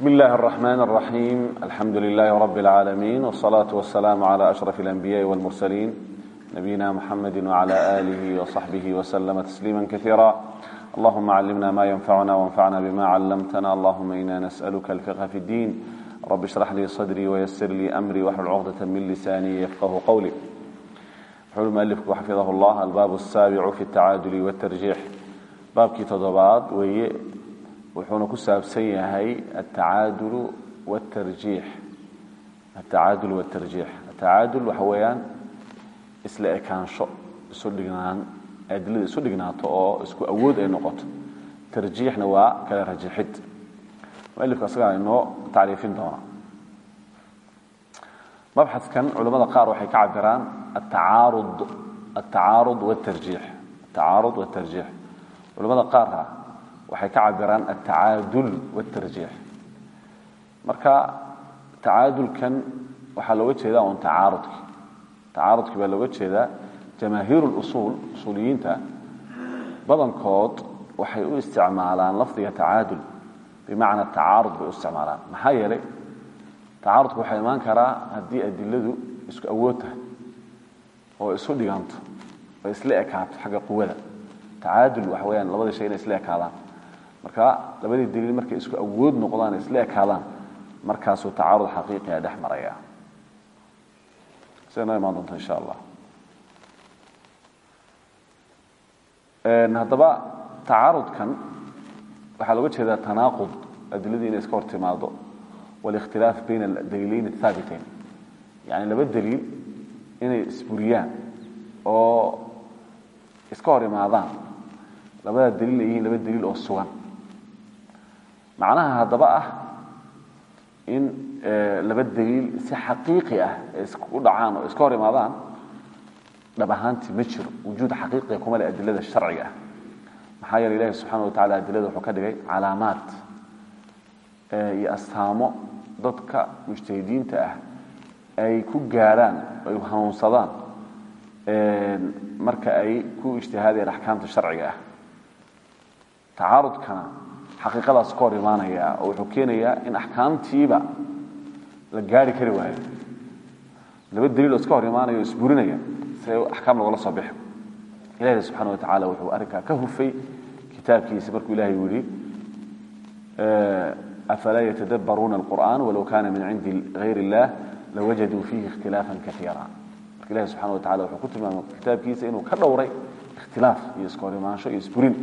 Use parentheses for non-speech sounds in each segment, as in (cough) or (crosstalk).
بسم الله الرحمن الرحيم الحمد لله رب العالمين والصلاة والسلام على أشرف الأنبياء والمرسلين نبينا محمد وعلى آله وصحبه وسلم تسليما كثيرا اللهم علمنا ما ينفعنا وانفعنا بما علمتنا اللهم إنا نسألك الفقه في الدين رب اشرح لي صدري ويسر لي أمري واحلل عقدة من لساني يفقه قولي حلم ألفك وحفظه الله الباب السابع في التعادل والترجيح باب كي تضباط wuxuuna ku saabsan yahay atacaadul wاtarjiix atacaadul wاtarjiix atacaadul waxa weeyaan isla ekaansho isu dhignaan adilada isu dhignaato oo isku awood ay noqoto tarjiixna waa kala rajixid mualifka asagaa inoo tacriifin doona mabxadkan culamada qaar waxay ka cabiraan atacaarud atacaarud wاtarjiix atacaarud wاtarjiix culamada qaarha waxay ka cabiraan altacaadul wاtarjiix marka tacaadulkan waxaa looga jeedaa un tacaarudki tacaarudki baa looga jeedaa jamaahiir اlusuul usuuliyiinta. Badankood waxay u isticmaalaan lafdiga tacaadul bimacna tacaarud bay u isticmaalaan. Maxaa yeelay tacaarudku waxaa imaan karaa haddii adiladu isku awood oo isu dhiganto oo isla ekaato xagga quwada. Tacaadul waxa weyaan labada shay inay isla ekaadaan marka labadii daliil markay isku awood noqdaan isla ekaadaan markaasuu tacaarud xaqiiqiga dhex maraya. Siday noo imaan insha allah haddaba tacaarudkan waxaa looga jeedaa tanaaqud adiladii inay iska hor timaado walikhtilaaf bayna daliileyn ahaabiteyn yani laba daliil inay isburiyaan oo iska hor labada daliil ay laba daliil oo sugan macnaha haddaba ah in laba daliil si xaqiiqi ah ay isku dhacaan oo iska hor imaadaan ma jiro. Wujuud xaqiiqiga kuma le adilada sharciga ah. Maxaa yeele ilahi subxaana wa tacala adilada wuxuu ka dhigay calaamaad iyo astaamo dadka mujtahidiinta ah ay ku gaadhaan ay hanuunsadaan marka ay ku ijtihaadeen axkaamta sharciga ah. Tacaarudkana xaqiiqadaas ka hor imaanaya oo wuxuu keenayaa in axkaamtiiba la gaari kari waayo. Laba daliil oo iska hor imaanaya o isburinaya si axkaam logala soo bixo. Ilahi subxana wa tacala wuxuu arrinkaa ka hufay kitaabkiisa markuu ilahay u afalaa yatadabbaruuna alqur'an walow kana min cindi gayr illah lawajaduu fiihi ikhtilaafa kaiira ilahi subxana wa tacala wuxuu ku tilmaamay kitaabkiisa inuu ka dhowray ikhtilaaf iyo iska iyo isburin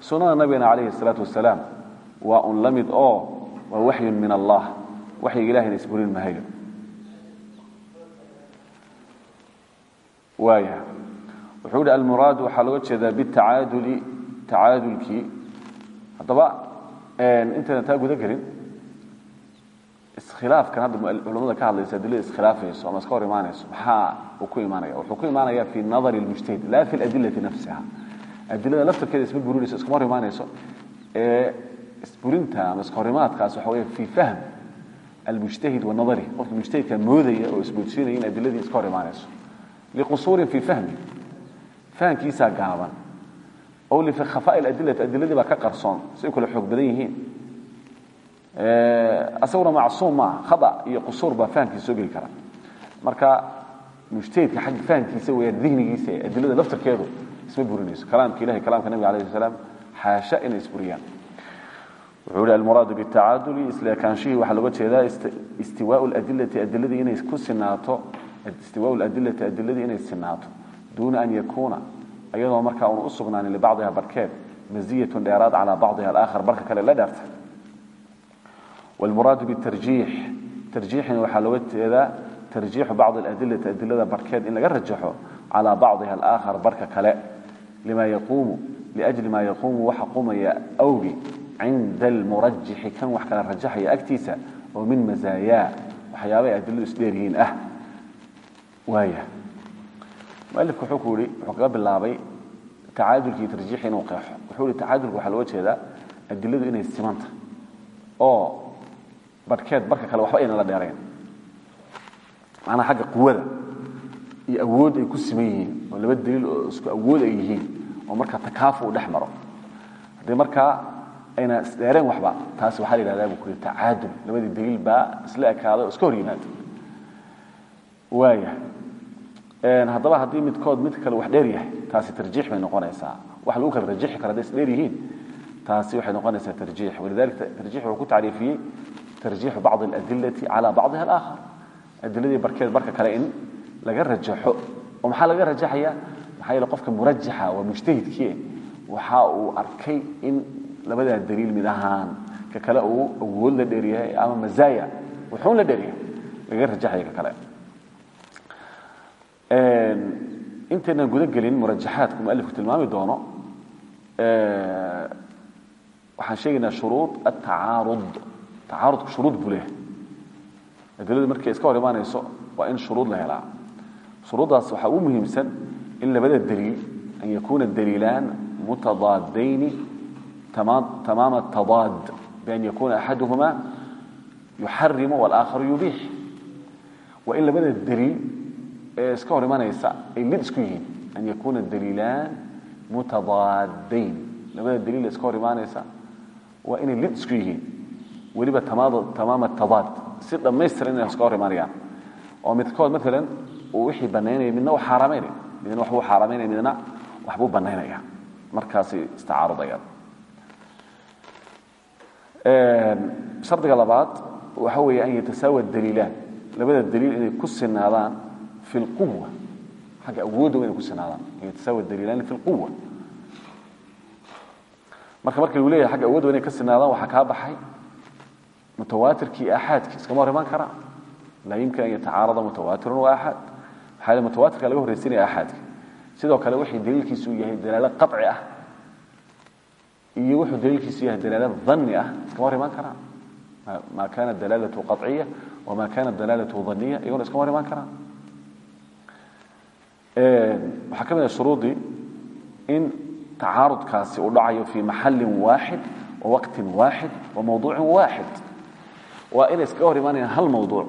sunada nabigana calayhi salaatu wasalaam waa un la mid oo waa waxyun min allah. Waxyiga ilahayna isburin mahayo waaya wuxuu hi almuraad waxaa looga jeedaa bitacaaduli tacaadulkii haddaba intayna taa guda gelin. Iskhilaafkan hadda culamada ka hadlaysa adilada iskhilaafayso ama iska hor imaanayso maxaa uu ku imaanaya? Wuxuu ku imaanaya fi nadari اlmujtahid la fi اladilati nafsiha adilada laftarkeeda isma burinayso iskama hor imaanayso ee isburinta ama iska horimaadkaas waxa weya fi fahm almujtahid wa qofka mujtahidka moodaya oo isboodsiinaya in adiladii iska hor imaanayso liqusuurin fi fahmi fahamkiisaa gaaban. Ow likhafaaءi اladilati adiladii baa ka qarsoon say kala xoog badan yihiin. Asaguna macsuum maaha khada iyo qusuur baa fahamkiisa soo geli kara. Marka mujtahidka xagga fahamkiisa weyaan dihnigiisa adilada laftarkeedu isma burinayso. Kalaamka ilahi kalamka nabiga alayh salaam xaasha inay isburiyaan. Wuxuu hi almuraadu bitacaaduli isla ekaanshihii waxaa looga jeedaa istiwaau ladilati adiladii inay ku sinaato istiwaau ladilati adiladii inay sinaato. Duuna an yakuuna. Iyadoo markaa una u sugnaanin libacdiha barkeed maziyatun dheeraad calaa bacdiha alaakhar barka kale la dheerta wlmuraadu bitarjiix. Tarjiixina waxaa looga jeedaa tarjiixu bacdi aladilati adilada barkeed in laga rajaxo calaa bacdiha alaakhar barka kale lima yaquumu liajli maa yaquumu waxa qumaya awgi cinda almurajixi kan wax kala rajaxaya agtiisa oo min mazaayaa waxyaabay adiladu isdheeryihiin ah waaya mualifku wuxuu ku yihi wuxuu kaga bilaabay tacaadulkii tarjiixi inuu qeexo. Wuxuu yihi tacaadulka waxaa looga jeedaa adiladu inay simanta oo barhkeed barka kale waxba ayna la dheerayn. Macnaha xagga iyo ay yihiin ay yihiin oo markaa takaafu dhex maro. Haddii markaa ayna isdheereen waxba taasi waxaa la yidhahdaa buu ku yidhi tacaadul labadii daliil baa isla ekaaday oo iska hor yimaada waaya haddaba haddii midkood mid kale wax dheer yahay taasi tarjiix bay noqonaysaa. Wax lagu kala rajixi kara hadday isdheer yihiin taasi waxay noqonaysaa tarjiix. Walidalika tarjiix wuxuu ku tacriifiyey tarjiixu bacdi aladilati cala bacdiha alaakhar. Adiladii barkeed barka kale in laga rajaxo oo maxaa laga rajaxaya maxaa yeele qofka murajaxa waa mujtahidkii waxa uu arkay in labadaa daliil mid ahaan ka kale uu awood la dheeryahay ama mazaaya wuxuun la dheeryahay laga rajaxaya ka kale. Intaynan guda gelin murajaxaadku mualifku tilmaami doono waxaan sheegaynaa shuruud atacaarud tacaarudku shuruud buu leeyahay. Adiladu markay iska hor imaanayso waa in shuruud la helaa. Shuruuddaas waxaa ugu muhiimsan in labada daliil an yakuuna daliilaan mutadaadayni tamaama atadaad bian yakuuna axaduhuma yuxarimu walaakharu yubiix waa in labada daliil ee iska hor imanaysa ay lid isku yihiin an yakuuna daliilaan mutadaadayn labada daliil ee iska hor imaanaysa waa inay lid isku yihiin weliba tamaama tadaad si dhammaystiran inay iska hor imaanayaan oo midkood maalan uu wixii banaynaya midna uu xaaraamaynaya midna waxbuu xaaraamaynaya midna waxbuu banaynaya markaasay istacaarudayaan shardiga labaad waxa weeye an yatasaawa daliilaan. Labada daliil inay ku sinaadaan fi lquwa xagga awoodda inay ku sinaadaan. An yatasaawa daliilaan fi lquwa marka marka lagu leeyahay xagga awoodda inay ka sinaadaan waxaa kaa baxay mutawaatirkii iyo aaxaadkii iskama hor imaan karaan laa yumkin an yatacaarada mutawaatirun wa yeele mutawaatirka laga horraysinaya aaxaadka sidoo kale wixii daliilkiisu yahay dalaalo qaci ah iyo wuxuu daliilkiisu yahay dalaalo dhanni ah iskama hor imaan karaan ma kana dalaalatu qaciya wama kana dalaalatu dhaniya iyagona iskama hor imaan karaan waxaa ka mid ah shuruudii in tacaarudkaasi uu dhacayo fi maxalin waaxid wa waqtin waaxid wa mawduucin waaxid waa inay iskaga hor imaanayaan hal mawduuc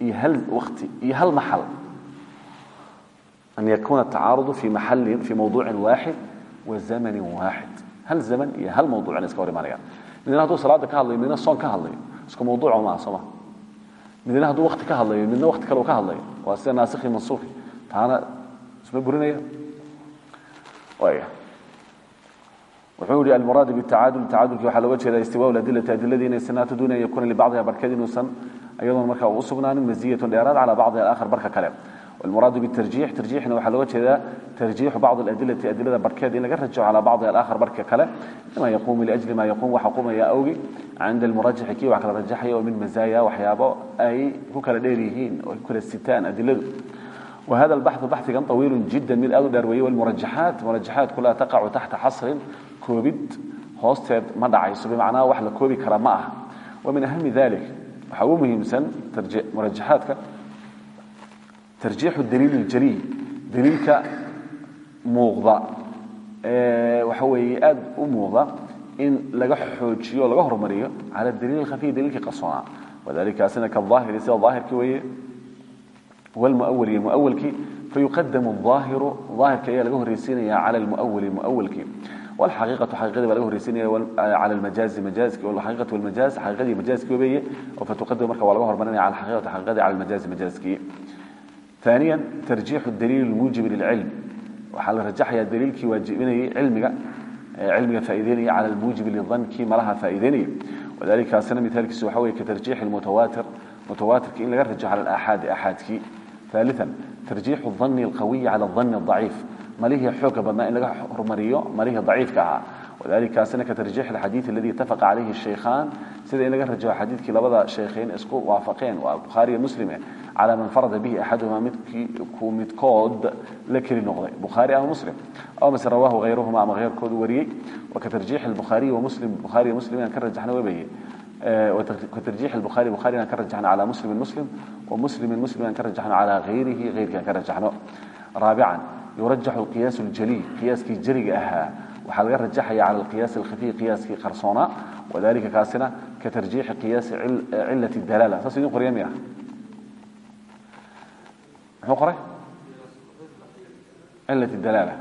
iyo hal waqti iyo hal maxal yakuna atacaarudu fi maxalin fi mawduucin waaxid wa zamanin waaxid hal zaman iyo hal mawduuc inay iska hor imaanayaan midna hadduu salaada ka hadlayo midna soon ka hadlayo isku mawduuca maaha sooma midna hadduu waqti ka hadlayo midna waqti kale uu ka hadlayo waa sida naasikhi mansuukhi taana isma burinaya waaya wuxuu yihi almuraad btacaadul tacaadulki waxaa looga jeeda istiwaa adilati adiladii inay sinaato duuna an yakuuna libacdiha barkeed inuusan iyadoona markaa u sugnaanin maziyatun dheeraad cala bacdiha alaakhar barka kale muraad bاtarjix tarjixna waxaa looga jeedaa tarjixu bacd اladilai adilada barkeed in laga rajaco calى bacdi alahar barka kale ima yaquum liajli ma yaquum waxa qumaya awgi cinda almurajaxi kii wax kala rajaxaya oo min masaaya waxyaabo ay ku kala dheer yihiin oo ay ku kala sitaan adiladu وhada الbaxثu baxigan طawiilu jida mid aad u dheer weeye wاlmurajaxaat murajaxaatku laa taqacu taxta xasrin koobid hoosteed ma dhacayso bimacnaha wax la koobi kara ma ah wa min ahami dalik waxa ugu muhiimsan murajaxaadka الدليل الجلي دليلك موغضة أه وحوي أد وموغضة إن لقى حوجيو لقى هرمريو على الدليل الخفي دليلك قصونا وذلك أسنة كالظاهر يسير الظاهر كوي والمؤول المؤول كي فيقدم الظاهر ظاهر كي لقى هرسينيا على المؤول المؤول كي والحقيقة حقيقة لقى هرسينيا على المجاز مجاز كي والحقيقة والمجاز حقيقة مجاز كي وبيه فتقدم مركب ولقى هرمرينيا على الحقيقة حقيقة على المجاز مجاز كي ثانيا ترجيح الدليل الموجب للعلم وحال رجحها دليل كي واجبيني علمك علمك فائديني على الموجب للظن كي ملها فائديني وذلك سنة مثال كسوحوي كترجيح المتواتر متواتر كي إن رجح على الآحاد آحاد كي ثالثا ترجيح الظن القوي على الظن الضعيف ما ليه حوك بما إن لقى حرمريو ما ليه ضعيف كها وذلك سنة كترجيح الحديث الذي اتفق عليه الشيخان سيدا إن لقى رجح حديث كي لبدا شيخين اسكو وافقين وبخاري مسلمين calى man farada bihi axaduhuma midku midkood la keli noqday bukhaari ama muslim aw mase rawahu hayruhuma ama heyrkood wariyey wakatarjiix اbukhaariyi wamslim bukhaari muslim inaan ka rajaxna وترجيح البخاري بخاري كان رجحنا على مسلم مسلم ومسلم مسلم كان رجحنا على غيره غير كان رجحنا رابعا يرجح القياس الجلي قياس كي جري وحال غير على القياس الخفي قياس كي وذلك كاسنا كترجيح قياس عل... علة الدلالة ساسدين muxuu qoray? Cilat dalaala.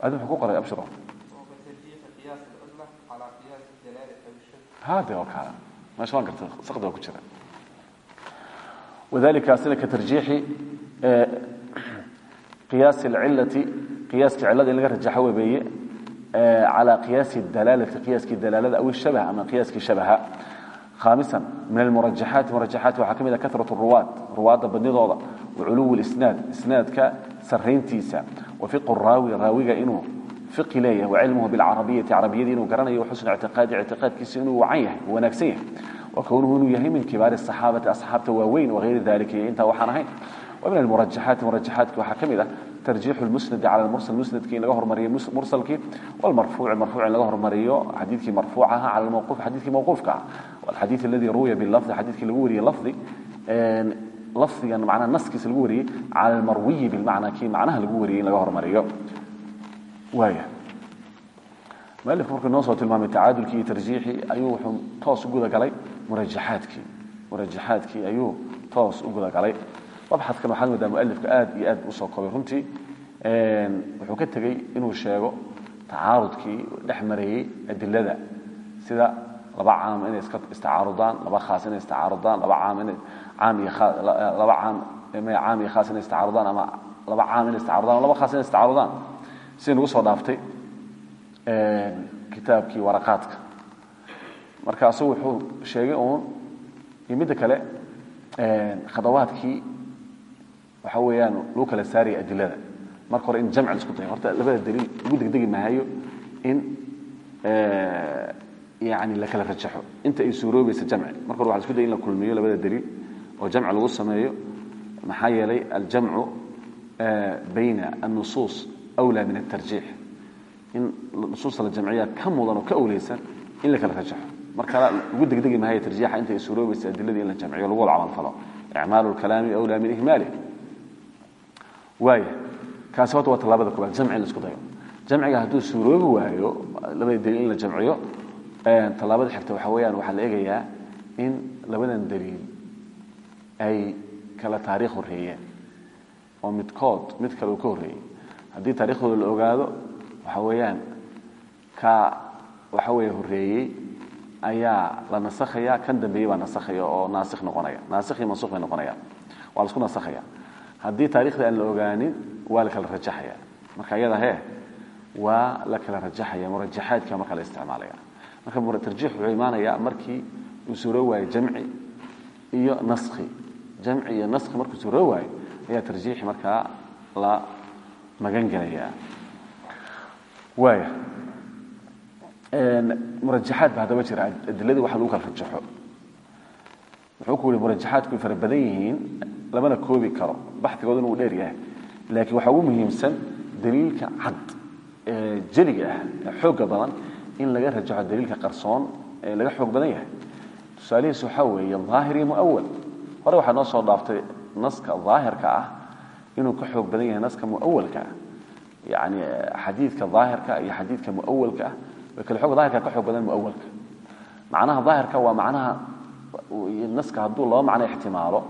Adi muxuu ku qoray abshiro? Hade oo kale meesha waan garta saqdi waa ku jira. Wadalikaasina ka tarjiixi (clears throat) qiyaasi alcilati qiyaaska cillada in laga rajaxo webeeye. العلة قياس العلة اللي رجحه وبيه آه، على قياس الدلالة قياس الدلالة أو الشبه أما قياس شبه خامسا من المرجحات مرجحات وحكم إلى كثرة الرواة رواة بنضوضة وعلو الإسناد إسناد كسرين تيسا وفق الراوي راوي إنه فقه ليه وعلمه بالعربية عربية إنه قرنه وحسن اعتقاد اعتقاد كيسينه وعيه ونكسيه وكونه إنه يهي من كبار الصحابة أصحاب واوين وغير ذلك انت وحنهين min murajaxaati murajaxaatka waxaa ka mid ah tarjiixu musnadi cala mursal musnadki in laga hormariyo mursalkii. Wlmarfuuci marfuuc in laga hormariyo xadiidkii marfuuca aha cala mawquuf xadiidkii mawquufka ah walxadiid aladi ruwiya bilafdi xadiidkii lagu wariyey lafdi lafdigan macnaha naskiisa lagu wariyey cala almarwiyi bilmacna kii macnaha lagu wariyey in laga hormariyo. Waaya mualifku markuu noo soo tilmaamay tacaadulkii iyo tarjiixii ayuu wuxuu toos u gudagalay murajaxaadkii murajaxaadkii ayuu toos u gudagalay mabxadkan waxaad moodaa mualifka aad iyo aad u soo koobay runtii wuxuu ka tegey inuu sheego tacaarudkii dhex mareeyey adilada. Sida laba caam inay iska istacaarudaan laba khaas inay istacaarudaan laba caam inay caam iyo khaas laba caam ma caam iyo khaas inay istacaarudaan ama laba caam inay istacaarudaan laba khaas inay istacaarudaan si nagu soo dhaaftay kitaabkii waraqaadka. Markaasu wuxuu sheegay uun iyo midda kale khadawaadkii waxa weeyaan lagu kala saaraya adilada marka hore in jamci la isku dayo. Horta labada daliil lagu degdegi mahayo in yani la kala rajaxo. Inta ay suuroobaysa jamci marka hore waxa la isku daya in la kulmiyo labada daliil oo jamci lagu sameeyo. Maxaa yeelay aljamcu bayna annusuus awlaa min altarjiix in nusuusta la jamciyaa ka mudan oo ka awlaysan in la kala rajaxo. Marka lagu degdegi mahayo tarjiixa inta ay suuroobaysa adiladii in la jamciyo lagu wada camalfalo icmaalu lkalaami awlaa min ihmaalih waaya kaasi horta waa tallaabada koobaad jamci in la isku dayo. Jamciga hadduu suuroobi waayo labada daliil in la jamciyo tallaabada xigta waxa weeyaan waxaa la eegayaa in labadan daliil ay kala taariikh horreeyeen. Oo midkood mid kale uu ka horreeyey haddii taarikhdooda la ogaado waxa weeyaan ka waxa weeye horreeyey ayaa la nasakhaya kan dambeeyey baa nasakhaya oo naasikh noqonaya. Naasikh iyo mansukh bay noqonaya waa la isku nasakhaya haddii taarikhda aan la ogaanin waa la kala rajaxaya. Marka iyada he waa la kala rajaxaya murajaxaadka marka la isticmaalaya. Marka tarjiix wuxuu imaanayaa markii uu suuro waayo jamci iyo naskhi. Jamci iyo naskhi markuu suuro waayo ayaa tarjiixi markaa la magan gelaya waaya murajaxaad ba haddaba jira. Adiladii waxa lagu kala rajaxo. Wuxuu ku yihi murajaxaadku way fara badan yihiin lamana koobi karo. Baxdigooduna wuu dheer yahay. Laakiin waxaa ugu muhiimsan daliilka cad ee jeliga ah badan in laga rajaxo daliilka qarsoon ee laga xoog badan yahay. Tusaalihiis waxaa weeye daahir iyo hore waxaa noo soo dhaaftay naska daahirka ah inuu ka xoog badan yahay naska muawalka ah yani xadiidka iyo xadiidka muawalka ah. Way kale ka xoog badan muawalka macnaha daahirka waa macnaha naska hadduu laba macno ixtimaalo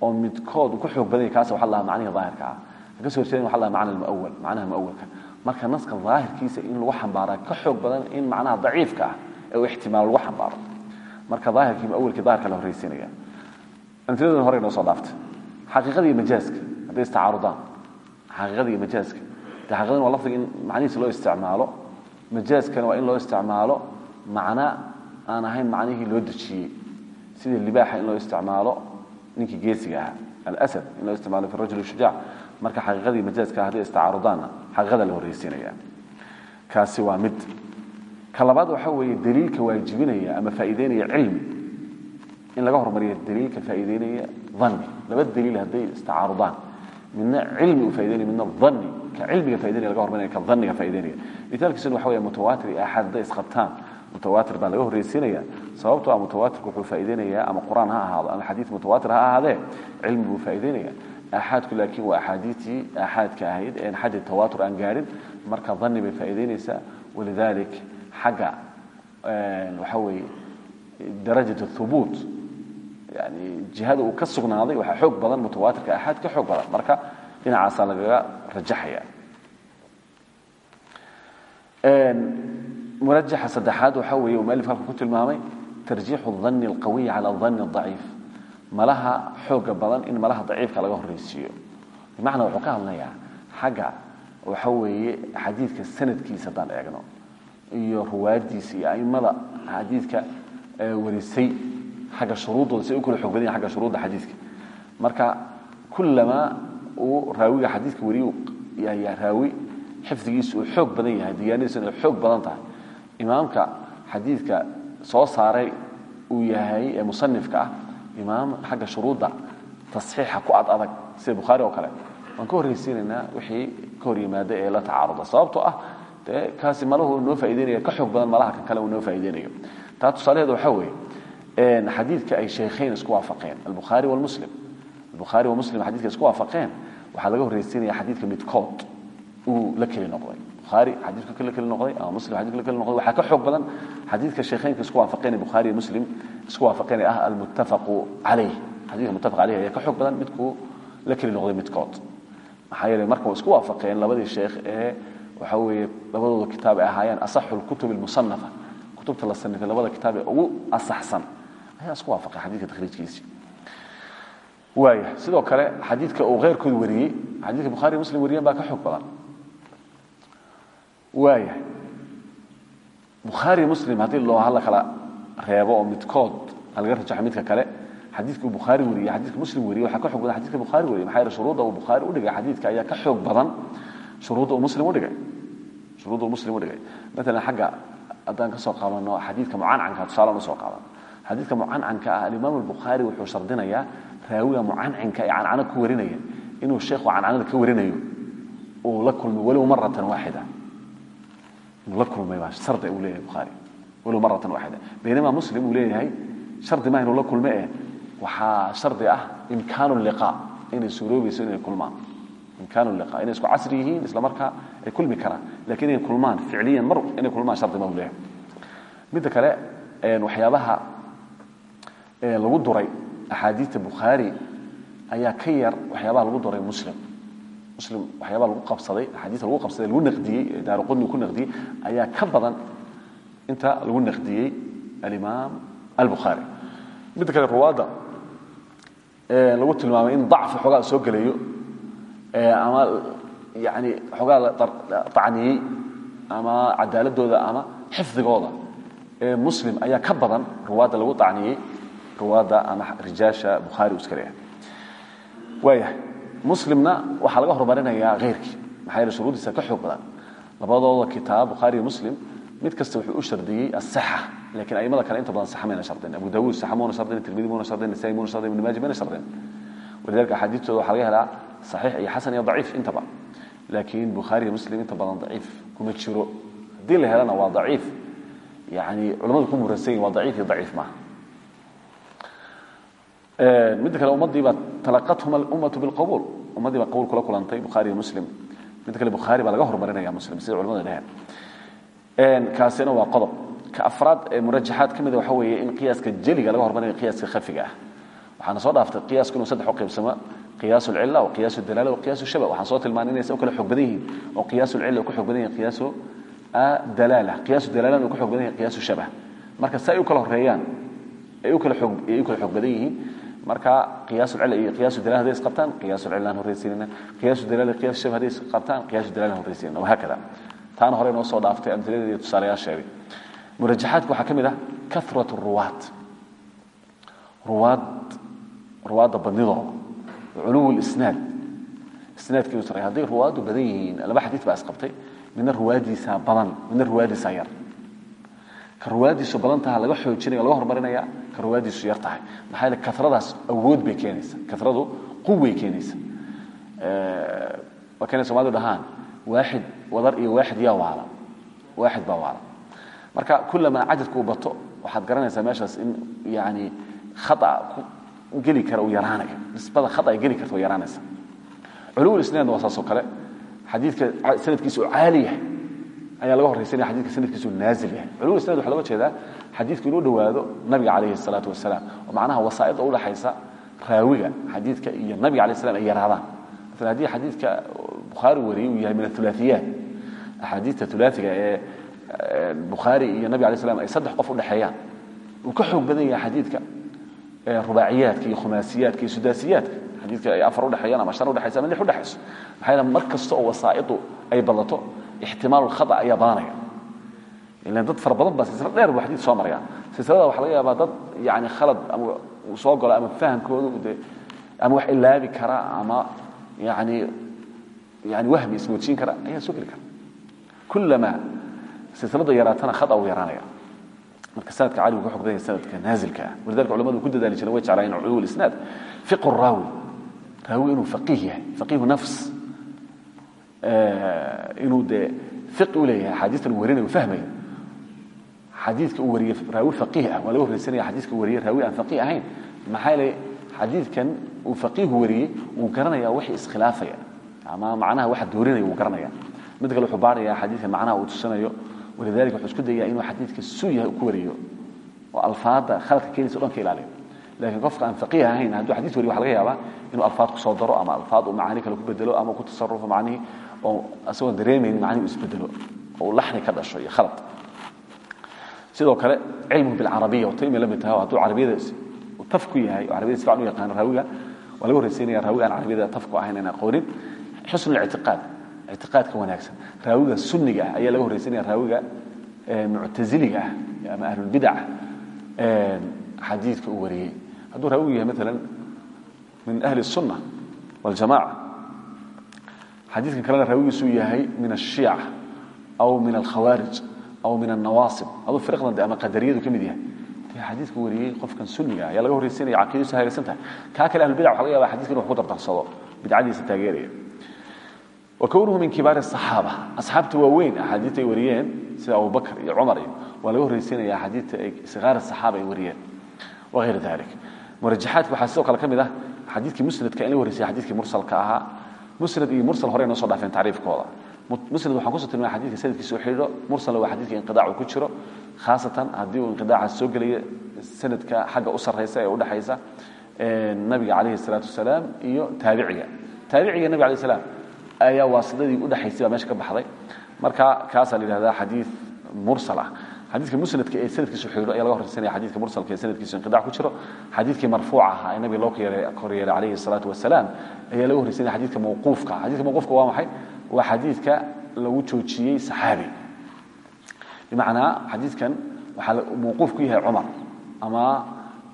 oo midkood ka xoog badan yahay kaas waxa la macnaha daahirka ah. Ka soo horjeedin waxa la macna muawal macnaha muawalka marka naska daahirkiisa in lagu xambaaraa ka xoog badan in macnaha daciifka ah ee uu lagu xambaaro. Marka daahirkii muawalkii daahirka la horreysiinaya amtiladan hore inoo soo dhaaftay. Xaqiiqada majaaska hadday istacaarudaan xaqiiqada majaaska. De waa lafdiga in macnihiisa loo isticmaalo. Majaaskana waa in loo isticmaalo. Macna aan ahayn macnihii loo dejiyey. Sida libaaxa in loo isticmaalo ninkii geesiga ahaa alasad in loo isticmaalo fi rajul shujaac marka xaqiiqada iyo majaaska hadday istacaarudaanna xaqiiqada la horreysiinaya kaasi waa mid. Ka labaad waxa weeye daliilka waajibinaya ama faa'iideynaya cilmi. In laga hormariyo daliilka faa'iideynaya dhanni. Laba daliil hadday istacaarudaan midna cilmi uu faa'ideynaya midna dhanni. Ka cilmiga faa'ideynaya laga hormarinaya ka dhanniga faa'ideynaya mithaalkiisuna waxa weeye mutawaatir iyo axad hadday isqabtaan mutawaatir baa laga horreysiinaya sababtoo ah mutawaatirku wuxuu faa'iideynayaa ama qur'aan ha ahaado ama xadiid mutawaatir ha ahaadee cilmi buu faa'ideynaya axaadku laakiin waa axaadiitii axaadka ahayd een xaddi tawaatur aan gaadhin marka dhanni bay faa'ideynaysaa walidalik xagga waxa weeye darajat thubuut yani jihada uu ka sugnaaday waxaa xoog badan mutawaatirka axaad ka xoog badan. Marka murajaxa saddexaad waxaa weeye uu mualifka halka ku tilmaamay tarjiixu dhanni alqawiyi cala dhanni daciif. Malaha xooga badan in malaha daciifka laga horreysiiyo. Bimacnaa wuxuu ka hadlayaa xagga waxa weeye xadiidka sanadkiisa haddaan iyo ruwaadiisa iyo aimada xadiidka warisay xagga shuruuddooda si ay u kala xoog badan yahin agga shuruudda xadiidka. Marka kullamaa uu raawiga xadiidka wariyu yahay raawi xifdigiisu uu badan yahay diyaanadiisuna ay badan tahay imaamka xadiidka soo saaray uu yahay ee musanifka ah imaam xagga shuruudda tasxiixa ku ad adag sida bukhaari oo kale. Waan ka horraysiinaynaa wixii ka yimaada ee la tacaaruda sababtoo ah dee kaasi malahu noo faa'ideynaya ka xoog badan malaha kale uu noo faa'iideynayo. Taa tusaalaheedu waxaa weeye xadiidka ay sheekhayn isku waafaqeen albukhaari walmuslim albukhaari wamuslim xadidka isku waafaqeen waxaa laga horraysiinaya xadiidka midkood uu la keli noqday bukhaari xadiidka la keli noqday ama muslim xadidka la keli noqday. Waxaa ka xoog badan xadiidka sheekhaynka isku waafaqeen ee bukhaari iyo muslim isku waafaqeen ee ah almuttafaqu calayh xadiidka muttafaq calayh ayaa ka xoog badan midkuu la keli noqday midkood. Maxaa yeelay marka isku waafaqeen labadii sheekh ee waxa weeye labadooda kitaab ay ahaayeen asaxu lkutub almusanafa kutubta la sanifay labada kitaab ee ugu asaxsan. Ayaa isku waafaqay xadiidka takhriijkiisii waaya sidoo kale xadiidka uu keyrkood wariyey xadiidka bukhari muslim wariyeen baa ka xoog badan waaya bukhaari muslim haddii loo hala kala reebo oo midkood halaga rajaxo midka kale xadiidka uu bukhaari wariyey xadiidka muslim wariyey waxaa ka xoog badan xadidka bukhaari wariyey maxaa yeele shuruudda u dhigay xadiidka ayaa ka xoog badan shuruudda uu muslim udhigay shuruudda uu muslim udhigay maalan xagga haddaan ka soo qaadano xadiidka mucancanka tusaale u soo qaadan. Xadiidka mucancanka ah alimaam albukhaari wuxuu shardinayaa raawiga mucancinka ee cancano ku warinaya inuu sheekhu cancanada ka warinayo. Uu la kulmay walow maratan waaxida la kulmay shardi uu leeyahay bukhaari walow maratan waaxida baynamaa muslim uu leeyahay shardi maa inuu la kulme eh. Waxaa shardi ah imkaanu liqaa inay suuroobayso inay kulmaan. Imkaanu liqaa inay isku casri yihiin isla markaa ay kulmi karaan. Lakiin inay kulmaan ficliyan mar inay kulmaan shardi ma uu leeyahay. Midda kale waxyaabaha lagu duray axaadiidta bukhaari ayaa ka yar waxyaabaha lagu duray muslim muslim waxyaabaha lagu qabsaday axaadiista lagu qabsaday lagu naqdiyey ee daaruqudni ku naqdiyey ayaa ka badan inta lagu naqdiyey alimaam albukhaari midda kale ruwaadda lagu tilmaamay in dacfi xoogaa soo gelayo ama yani xoogaa la tacniyey ama cadaaladooda ama xifdigooda muslim ayaa ka badan ruwaadda lagu tacniyey ruwaadda ama rijaasha bukhaari uu iska leeyahay. Waaya muslimna waxaa laga horumarinayaa heyrkii maxaa yeele shuruuddiisa ka xoog badan. Labadooda kitaab bukhaari iyo muslim mid kasta wuxuu u shardiyey asaxa lakiin aimada kale inta badan saxa mayna shardin. Abu dawuud saxa muuna shardin tirmidi muuna shardin nisai muuna shardin ibn maaji mayna shardin. Walidalika axaadiistooda waxaa laga helaa saxiix iyo xasan iyo daciif intaba laakiin bukhaari iyo muslim inta badan daciif kuma jiro. Haddii la helana waa daciif. Yani culamadu ku muransan yihiin waa daciif iyo daciif maaha midda kale ummadiibaa talaqathum alummatu bilqabuul ummaddii baa qabuul kula kulantay bukhaari iyo muslim. Midda kale bukhaari baa laga horumarinaya muslim sida culamadu dheheen kaasina waa qodob. Ka afraad ee murajaxaad ka mida waxa weeye in qiyaaska jeliga laga hormarinayo qiyaaska khafiga ah. Waxaana soo dhaaftay qiyaasku inuu saddex u qaybsamo qiyaasu alcilla wa qiyaasu dalaala wa qiyaasu shaba waxaan soo tilmaanay inaysa u kala xoog badan yihiin oo qiyaasu alcilla ku xoog badan yahin qiyaasu dalaala. Qiyaasu dalaalana uu ku xoog badan yahin qiyaasu shabah marka si ay u kala horeeyaan ay u kala xoog ay u kala xoog badan yihiin marka qiyaasu alcilla iyo qiyaasu dalaala haday is qabtaan qiyaasu alcilla aan horreysiinina qiyaasu dalaala qiyaasu shabah haday is qabtaan qiyaasu dalaala aan horreysiinina wahaakada taana hore noo soo dhaaftay amhiladeeda iyo tusaalayaasheedii. Murajaxaadka waxaa ka mid ah karat ruwaad. Ruwaad ruwaadda badnidooda culuw lisnaad isnaadkiiu saray hadday ruwaaddu badan yihiin laba xadiid baa isqabtay midna ruwaadiisaa badan midna ruwaadiisaa yar ka ruwaadiisu badan taha laga xoojinaya laga horumarinaya ka ruwaadiisu yar tahay. Maxaa yeele karadaas awood bay keenaysa karadu quway keenaysa waa keenay somaalidu dhahaan waaxid wadar iyo waaxid yaa waala. Waaxid baa waala. Marka kulamaa cadadku uu bato waxaad garanaysaa meeshaas in yani khata ku geli kara uu yaraanayo. Nisbada khata ay geli karta way yaraanaysa culuw isnaadna waa saasoo kale. Xadiidka sanadkiisa uu caali yahay ayaa laga horraysanaya xadidka sanadkiisa uu naazil yahay. Culuw isnaad waxa loga jeedaa xadiidku inuu dhowaado nabiga calayhi salaatu wasalaam oo macnaha wasaa'ida udhaxaysa raawiga xadiidka iyo nabiga alayh salam ay yaraadaan. Maala haddii xadiidka bukhaari wariyey uu yahay min athulaathiyaat axaadiista ulaaiga ee bukhaari iyo nabig alay slam ay saddex qof udhexeeyaan uu ka xoog badan yahay xadiidka rubaaciyaadka iyo khumaasiyaadka iyo sudaasiyaadka. Xadiidka ay afar udhexeeyaan ama shan udhexaysa ama lix udhexayso maxaa yeele mar kasta oo wasaa'idu ay badato ixtimaalu khata ayaa badanaya ilan dad fara badan baa silsilad dheer buu xadiid soo maraya silsilada waxa laga yaabaa dad yani khalad ama soo galo ama fahamkoodu de ama wax ilaabi kara ama yani yani wahmi ismoodsiin kara ayaa soo geli kara kullama silsilada yaraatana khata uu yaraanaya marka sanadka cali uu ka xog badan yahay sanadka naazilka ah walidalika culamadu ku dadaali jireen way jeclaayeen culuw isnaad fiqu raawi raawi inuu faqiih yahay faqiihu nafs inuu dee fiqi u leeyahay axaadiistan uu warinayo fahmayo xadiidka uu wariye raawi faqiih ah waa laga horreysanaya xadiiska uu wariye raawi aan faqiih ahayn maxaa yeelay xadiidkan uu faqiihu wariyey wuu garanaya wixii iskhilaafaya ama macnaha waxa doorinaya wuu garanaya mid kale wuxuu baaraya xadiidka macnaha uu tusanayo walidalika wuxuu isku dayaa inuu xadiidka suu yahay ku wariyo oo alfaada khaladka keenaysa o dhan ka ilaaliyo laakiin qofka aan faqiih ahayn hadduu xadiis wariyo waxa laga yaabaa inuu alfaad ku soo daro ama alfaad uu macaani kale ku bedelo ama ku tasarrufo macnihii oo asagoo dareemaynin macnihi uu isbedelo oo uu laxni ka dhasho iyo khalad sidoo kale cilmu bilcarabiya oo taymi la mid tahay oo hadduu carabiyada taf ku yahay oo carabiyada si fiican u yaqaano raawiga waa laga horreysiinaya raawiga aan carabiyada taf ku ahayn aan aqoonin xusnu lictiqaad ictiqaadka wanaagsan raawiga sunniga ah ayaa laga horreysanaya raawiga muctaziliga ah ama ahlulbidaca xadiidka uu wariyey hadduu raawigu yahay maalan min ahli الsunna waاljamaca xadiidkan kalena raawigiisuu yahay min الshiica aw min alkhawaarij aw min الnawaasib aduu firqdan de ama qadariyadu ka mid yahay dee xadiidka wariyey qofkan sunniga ah ayaa laga horreysanaya caqiidadiisu hagaagsan tahay kaa kale ahlulbidac waxa laga yaba xadidka inu wax ku dardarsado bidcadiisa taageeraya wkownuhu min kibaari الصaxaaba asxaabta waaweyn axaadiita ay wariyeen sida abubakr iyo cumar iyo waa laga horreysanaya axaadiita ay sikaar الصaxaaba ay wariyeen wغayr dalik murajaxaadka waxaa sidoo kale ka mid ah xadiidkii musnadka in la horreysaya xadidkii mursalka ahaa musnad iyo mursal hore noo soo dhaafeen tacriifkooda musnad waxaan ku soo tilmaya xadidka sanadkiisa u xidhiidho mursalna waa xadidka inqidac uu ku jiro khaasatan haddii uu inqidacaas soo gelaya sanadka xagga u sarraysa ee udhexaysa nabiga calayhi الsalaatu wasalaam iyo taabiciga. Taabiciga nabig alay slam ayaa waasidadii udhexaysay baa meesha ka baxday. Marka kaasaa la yidhahdaa xadiid mursal ah xadiidka musnadka ee sanadkiisu xigo ayaa laga horreysanaya xadidka mursalka ee sanadkiisu inqidac ku jiro. Xadiidkii marfuuca ahaa ee nabiga loo koryeelay calayhi salaatu wasalaam ayaa laga horreysanaya xadidka mawquufka. Xadidka mawquufka waa maxay? Waa xadiidka lagu joojiyey saxaabi. Bimacnaa xadiidkan waxaa mawquuf yahay cumar ama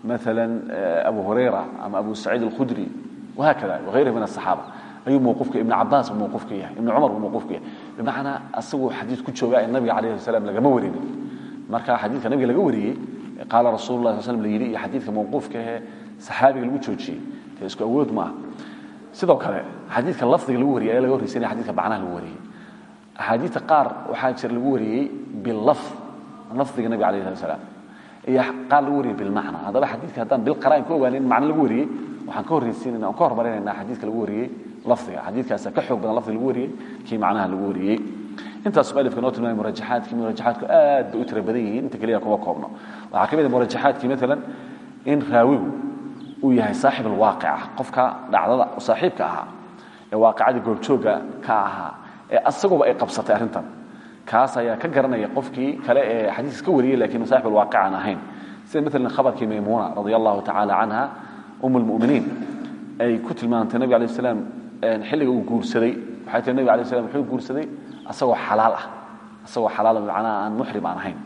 maala eh, abu hurayra ama abu saciid alkhudri wahaakada wahayrihi min asaxaaba ayuu mawquufka ibn cabaas buu yahay ibn cumar buu yahay. Bimacnaa asagoo xadiid ku jooga ee nabiga calayhi wasalam lagama warinin marka xadiidka nabiga laga wariyey qaala rasul lah sl la yidhi iyo xadiidka mawquufka ahee saxaabiga lagu joojiyey dee isku awood ma ah sidoo kale xadiidka lafdiga lagu wariyey ayaa laga horreysanaya xadidka macnaha lagu wariyey. Axaadiidta qaar waxaa jira lagu wariyey bilafd lafdiga nabiga alayh slat slam iyo qaar lagu wariyey bilmacna. Haddaba xadiidka haddaan bilqara'in ka ogaanin macno lagu wariyey waxaan ka horreysiinayna aan ka hormarinayna xadiidka lagu wariyey lafdiga. Xadiidkaasa ka xoog badan lafdiga lagu wariyey kii macnaha lagu wariyey intaas mualifka noo tilmaamay murajaxaadkii murajaxaadku aad u tira badan yihiin inta keliya kuma koobno. Waxaa ka mid a murajaxaadkii maalan in raawigu uu yahay saaxib alwaaqica qofka dhacdada saaxiibka ahaa ee waaqicadii goobjooga ka ahaa ee asaguba ay qabsatay arrintan. Kaas ayaa ka garanaya qofkii kale ee xadiiska ka wariyey laakiin saaxib alwaaqic aan ahayn. Sida maalan khabarkii maymuuna radia allahu tacala canha um ay ku tilmaantay nabig alay slam xilliga uu guursaday. Waxay tiri nabig alay slam wuxuu guursaday asagoo xalaal ah asagoo xalaal macnaha aan muxrim aan ahayn.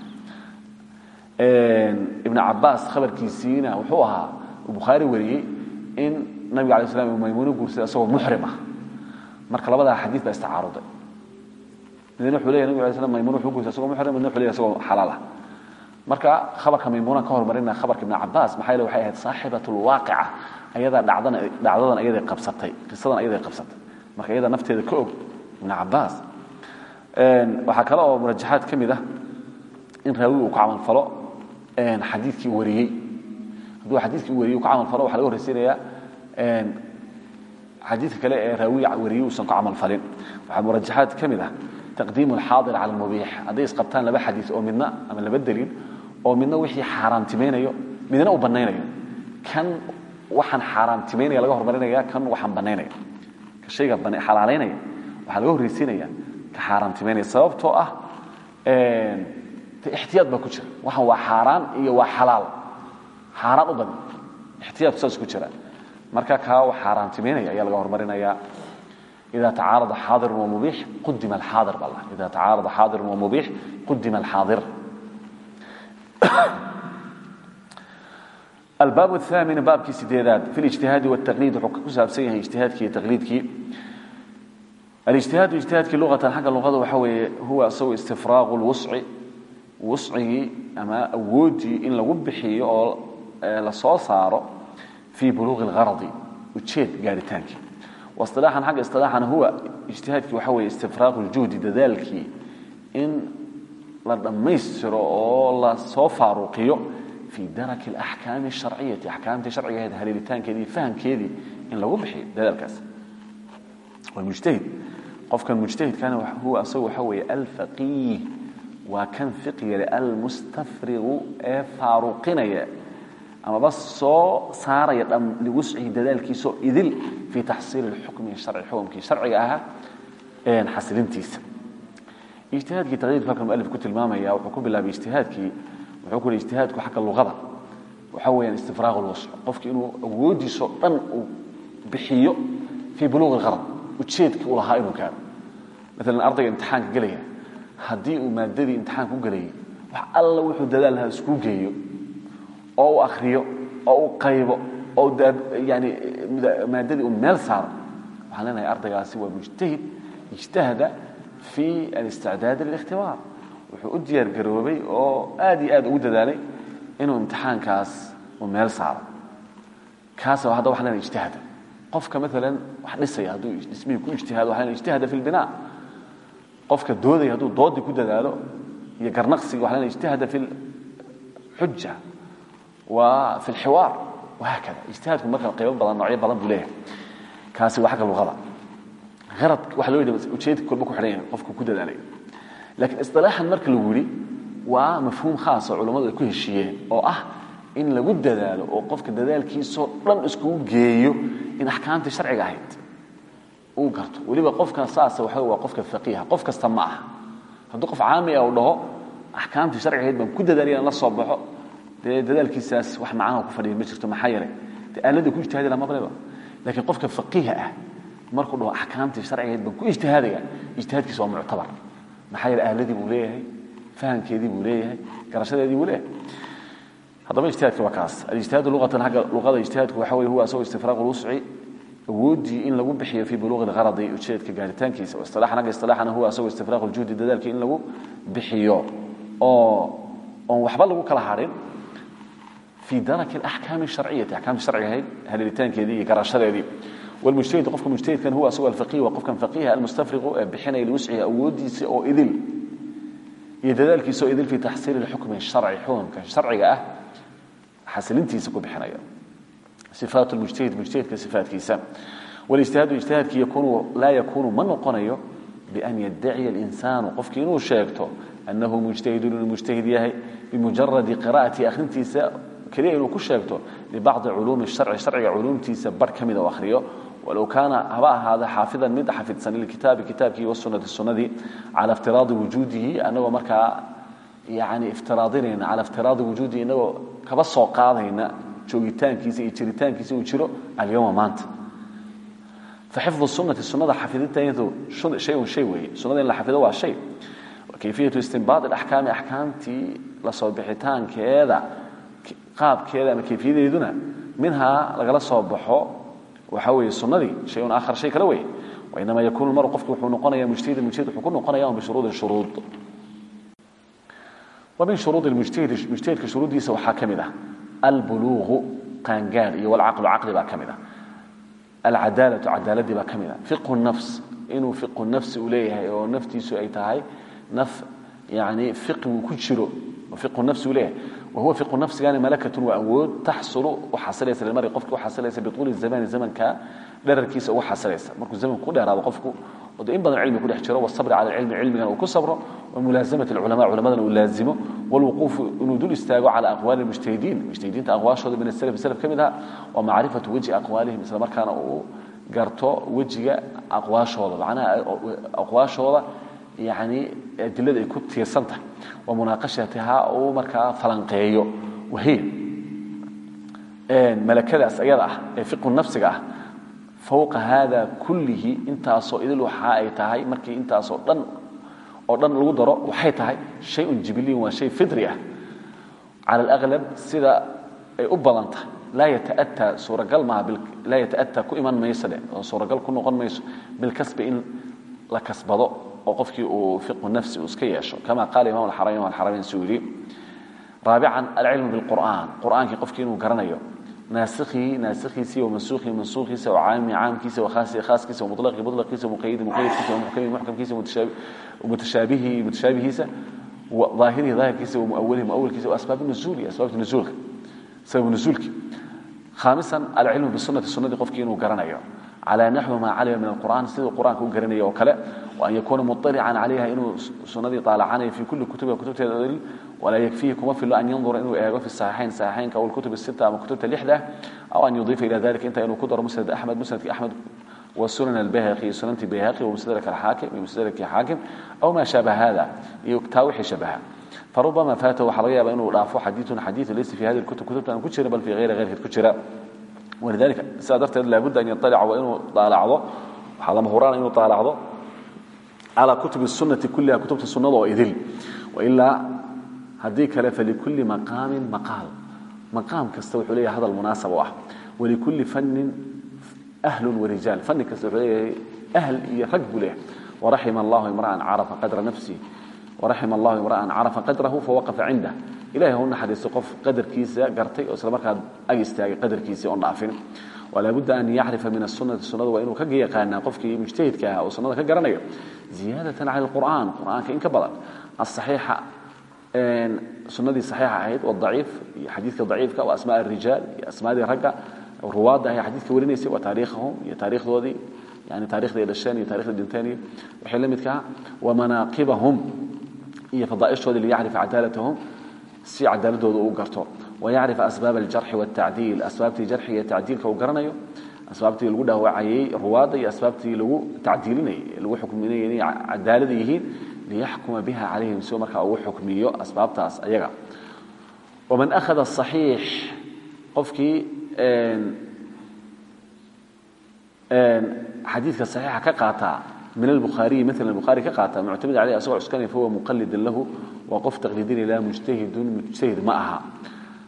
Ibn cabaas khabarkiisiina wuxuu ahaa bukhaari wariyey in nabiga alay slam uu maymuuno guursaday asagoo muxrim ah. Marka labadaa xadiid baa istacaaruday. Midna wuxuu leyahy nabig alay slam maymuun wuxuu guursaday asagoo muxrim midna wuxuu asagoo xalaal ah. Marka khabarka maymuuna ka hormarina khabarka ibn cabaas maxaa yeele waxay ahayd saaxibat lwaaqica ayadaa dhacdadan ayaday qabsatay qisadan ayaday qabsatay. Marka iyada nafteeda ka og ibn cabaas waxaa kale oo murajaxaad ka ah in raawigu uu ku camalfalo xadiidkii wariyey. Hadduu xadiidkii wariyey uu ku camalfalo waxa laga horreysiinayaa xadiidka kale ee raawiga wariyey uusan ku camalfalin waxaa murajaxaad ka mid ah taqdiimu alxaadir cala almubiix. Hadday isqabtaan laba xadiid oo midna ama laba daliil oo midna wixii xaaraamtimaynayo midna uu bannaynayo kan waxaan xaaraamtimaynaya laga hormarinaya kan waxaan bannaynaya. Ka shayga xalaalaynaya waxaa laga horraysiinaya ka xaaraamtimaynaya sababtoo ah de ixtiyaad baa ku jira waxan waa xaaraan iyo waa xalaal xaaraan u badan ixtiyaadku saas ku jira marka kaa wax xaaraamtimaynaya ayaa laga hormarinaya ida tacaarada xaadirun wamubiix qudima alxaadir baa la ida tacaarada xaadirun wamubiix qudima alxaadir albaab الثامن baabkii sideedaad fi الاجtihaadi والتaqliid wuxuu ku saabsan yahay ijtihaadkii iyo taqliidkii alijtihaadu ijtihaadkii luqatan xagga luqada waxa weeye huwa isagu istifraaqu اlwusci wuscigii ama awoodii in lagu bixiyo oo la soo saaro fii buluuqi اlgaradi ujeed gaaritaankii wasilaaxan xagga isilaaxana huwa ijtihaadkii waxa weeye istifraaqu اljuhdi dadaalkii in la dhammaystiro oo la soo faaruuqiyo fi daraki alaxkaami alsharciyati axkaamtii sharciga ahayd haleelitaankeedii fahamkeedii in lagu bixiyo dadaalkaas walmujtahid qofkan mujtahidkana huwa asagu waxa weeye alfaqiih waa kan fiqigale almustafriqu ee faaruqinaya amaba soo saaraya liwuscihi dadaalkiisao idil fii taxsiili اlxukmi sharci xukumkii sharciga ahaa xasilintiisa. Ijtihaadkii taqdiirku halkan mualif ku tilmaamaya wuxuu ku bilaabay ijtihaadkii wuxuu ku ijtihaadku xagga luqada waxa weeyaan istifraaq lwusc qofki inuu awoodiisoo dhan uu bixiyo fii buluuqi اlqarad ujeedkii uu lahaa inuu gaaro. Maalan ardayga imtixaanka gelaya haddii uu maadadii imtixaanka u gelayay wax alla wuxuu dadaal lahaa iskuu geeyo oo uu akhriyo oo uu qaybo oo yani maadadii uu meel saaro. Waxaan leenahay ardaygaasi waa mujtahid ijtahada fi اlisticdaad lاkhtibaar wuxuu u diyaar garoobay oo aad iyo aad ugu dadaalay inuu imtixaankaas uu meel saaro. Kaas hadda waxa lena ijtihada qofka maala wax dhisaya hadduu dhismihii ku ijtihaado waxlan ijtihaada fi lbina qofka doodaya hadduu doodii ku dadaalo iyo garnaqsiga waxlan ijtihada fi lxuja wa fi lxiwaar wahaakada ijtihaadku marka qaybo badan noocyo badan buu leeyahay. Kaasi waa xagga luqada. Arad waxa loo yidhahda ujeedka kolba ku xidhan yahay qofka ku dadaalay. Laakiin isdilaaxan marka lagu yidhi waa mafhuum khaas oo culammadu ay ku heshiiyeen oo ah in lagu dadaalo oo qofka dadaalkiisoo dhan iskugu geeyo in axkaamtii sharciga ahayd. Uu garto. Weliba qofkan saasa waxa waa qofka faqiiha. Qof kasta ma aha. Hadduu qof caami ah uu dhaho axkaamtii sharciga ahayd baan ku dadaalay inaan la soo baxo. Dadaalkiisaas wax macnaha ku fadhiya ma jirto maxaa yeelay dee ku ijtihaadi lama baleba laakiin qofka faqiiha ah markuu dhaho axkaamtii sharciga ahayd baan ku ijtihaadaya ijtihaadkiisa waa muctabar. Maxaa yeele ahladii buu leeyahay? Fahamkeedii buu leeyahay? Garashadeedii buu leeyahay hadaba ijtihaadka waa kaas. Alijtihaad luatan agga luqada ijtihaadku waxa wey huwa asagoo istifraaq lwusci awoodii in lagu bixiyo fii buluuqi lgaradi ujeedka gaaritaankiisa istilaaxan agga istilaaxana huwa asagoo istifraaq ljuhdi dadaalka in lagu bixiyo. Oo oon waxba lagu kala harin fii daraki alaxkaami sharciyati axkaamta sharcigahayd haleelitaankeedii iyo garashadeedii. Wlmujtahid qofka mujtahidkan huwa asagoo alfaqiih waa qofkan faqiiha almustafriqu ee bixinaya liwuscihi awoodiisi oo idil iyo dadaalkiisa oo idil fii taxsiili xukmi sharci xukumka sharciga ah xasilintiisa ku bixinaya صفaaت المجتهد مجتهدka صفاatkiisa والاجتiهاaد اجتiهاadki laa yakunu ma noqonayo بأn يدعiya الإنسان qofki inuu sheegto أنhu مجتهد inuu مجتهد yahay بمuجaرaد قراءaةi akhrintiisa keliya inuu ku sheegto لبacضi culuumi الشharci شharciga culuumtiisa bar ka mida u akhriyo walow kaana haba ahaada xaafidan mid xafidsan lilkitaabi kitaabkii wasunati sunadii cala iftiraadi wujuudihi anagoo markaa yani iftiraadinayna cala iftiraadi inagoo kaba soo qaadayna joogitaankiisa iyo jiritaankiisa uu jiro alyowma maanta. Faxifdu sunati sunada xafidinteedu shayun shay weeye. Sunada in la xafido waa shay. Kayfiyatu istinbaad alaxkaami axkaamtii la soo bixitaankeeda qaabkeeda ama kayfiyadeeduna minhaa lagala soo baxo waxa weeye sunadii shayun aakhar shay kale weeye. Wainama yakuunu maru qofku wuxuu noqonaya mujtahidan mujtahid wuxuu ku noqonaya bishuruudin shuruud wa min shuruudi mujtahid mujtahidka shuruuddiisa waxaa ka mid ah albuluuqu qaangaar iyo walcaqlu caqli baa ka mid ah alcadaalatu cadaaladii baa ka mid ah fiqhu nafs inuu fiqhu nafsi uu leeyahay oo naftiisu ay tahay naf yani fiqi uu ku jiro fiqhu nafsi uu leeyahay wahuwa fiqhu nafsigani malakatun waa awood taxsulu u xasilaysa lilmari qofki u xasilaysa bituuli zamani zamanka dherarkiisa ugu xasilaysa markuu zamanku ku dheeraado qofku dee in badan cilmi ku dhex jiro wasabri cala alcilmi cilmigana uu ku sabro wamulaasamati alculama culamadana uu laazimo walwuquufu inuu dul istaago cala aqwaali mujtahidiin mujtahidiinta aqwaashooda min asalaf salaf ka mid aha wa macrifatu wejhi aqwaalihim isla markaana uu garto wejiga aqwaashooda. Macnaha aqwaashooda yani adilada ay ku tiirsan tahay. Wa munaaqashatihaa uu markaa falanqeeyo. Wahiya. Malakadaas ayada ah ee fiqhu nafsiga ah fowqa haada kullihi intaasoo idil waxa ay tahay markii intaasoo dhan oo dhan lagu daro waxay tahay shayun jibiliyin waa shay fidri ah. Cala alaqlab sida ay u badan tahay laa yata'ataa suuragal maaha laa yata'ataa ku iman mayso dheh oo suuragal ku noqon mayso bilkasbi in la kasbado oo qofkii uu fiqhu nafsi uu iska yeesho. Kama qaala imam alxarameyn alxarameyn suu yidhi raabican alcilmu bilqur'aan qur'aankii qofkii inuu garanayo wa mansuukhihi mansuukhiisa wa caamihi caamkiisa wa mutlaqihi mutlaqiisa wa muqayidi muqayidkiisa wa muxkamihi muxkamkiisa mutashaabihi mutashaabihiisa wa daahirihi daahirkiisa wa muawalihi muawalkiisa wa asbaab nuzuuli asbaabta nuzuulka sababu nuzuulki. Khaamisan alcilmu bisunati sunnadii qofkii inuu garanayo على نحو ما علم من القرآن سيد القرآن كون قرنية وكلا وأن يكون مطلعا عليها إنه سندي طالعانه في كل كتب وكتب الدليل ولا يكفيه كما في الله أن ينظر إنه إيغو في الصحيحين صحيحين كأو الكتب الستة أو كتب الإحدى أو أن يضيف إلى ذلك أنت إنه قدر مسند أحمد مسند أحمد والسنن البيهقي سنن البيهقي ومسندك الحاكم ومسندك الحاكم أو ما شابه هذا يكتاوح شبهه فربما فاته حرية بأنه رافو حديث حديث ليس في هذه الكتب كتب أن كتشر بل في غير غير كتشر ولذلك سادرت لابد أن يطلع haddii kale falikulli maqaamin maqaal. Maqaam kasta wuxuu leeyahay hadal munaasab u ah. Walikulli fannin ahlun warijaal fanni kasta wuxuu leeyahay ahl iyo rag buu leeyahay. Waraxima allahu imra'an carafa qadra nafsihi waraxima allahu imra'an carafa qadrahu fawaqafa cindah ilahay hau naxariiso qof qadarkiisa gartay oo isla markaa ag istaagay qadarkiisii oon dhaafin. Walaa budda an yacrifa min asunati sunada waa inuu kaga yaqaanaa qofkii mujtahidka ah oo sunnada ka garanayo. Ziyaadatan cala alqur'an qur'aanka in ka badan. Asaxiixa sunadii saxiixa ahayd waa daciif iyo xadiidka daciifka waa asmaa arijaal iyo asmaadii ragga. Ruwaadda ahay xadiidka warinaysay waa taariikhahum iyo taariikhdoodii yani taarikhday dhasheen iyo taarikhday dhinteen iyo waxay la midka wa manaaqibahum iyo fadaa'ishoodii liyacrifa cadaalatahum si cadaaladooda uu garto. Wayacrifa asbaab aljarxi waاtacdiil asbaabtii jarxiga iyo tacdiilka uu garanayo asbaabtii lagu dhaawacayay ruwaadda iyo asbaabtii lagu tacdiilinayay lagu xukminayay inay cadaalada yihiin ليحكم بها عليهم سو marka uu xukmiyo أسبابtaas ayaga ومن أخذ الصحيح qofkii حديثك الصحيح ka qaata من البخاري مثل البخاري كقاتا معتمد عليه أسوأ عسكاني فهو مقلد له وقف تقليدين لا مجتهد مجتهد معها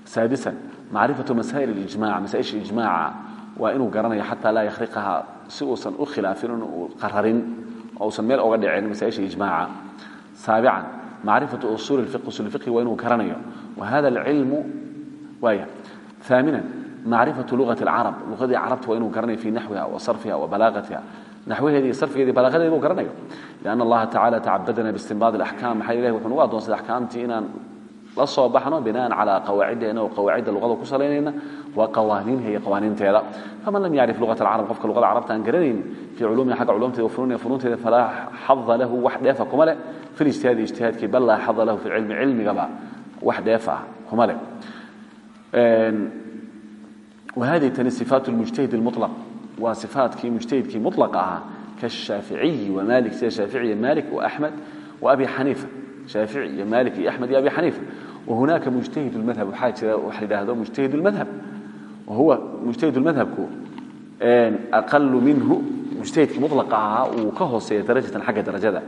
سادسا معرفة مسائل الإجماع مسائل الإجماع وإنه قرني حتى aabica macrifatu usuuli usulifiqhi waa inuu garanayo. Wa hada alcilmu waaya aaminan macrifatu luqati اlcarab luqadii carabta waa inuu garanayo fi naxwiha wa sarfiha wa balaaqatiha naxwaheeda iyo sarfigeeda balaaqadeeda inuu garanayo. Lianna allaha tacala tacabadana biistinbaad alaxkaam maxaa ilahi wuxuu nagu adoonsaday axkaamtii inaan تعبدنا باستنباط الاحكام محل الله وحن وادون سد احكامتي ان لا سو بخنو بناء على قواعد انه قواعد اللغه كسليننا وقوانين هي قوانين تيرا فمن لم يعرف لغه العرب قف اللغه العرب ان قرنين في علوم حق علومته وفنون فنون فلا حظ له وحده فكمله في الاجتهاد اجتهاد كي بل لا حظ له في العلم علم قبا وحده فكمله وهذه تني صفات المجتهد المطلق وصفات كي مجتهد كي مطلقة كالشافعي ومالك shaafici iyo maalik iyo axmed iyo abi xaniifa wahunaaka mujtahid madhab waxaa jira wax ladhaahdo mujtahid madhab wahuwa mujtahid madhabku aqalu minhu mujtahidka mulaqa ahaa uu ka hooseeya darajatan xagga darajada.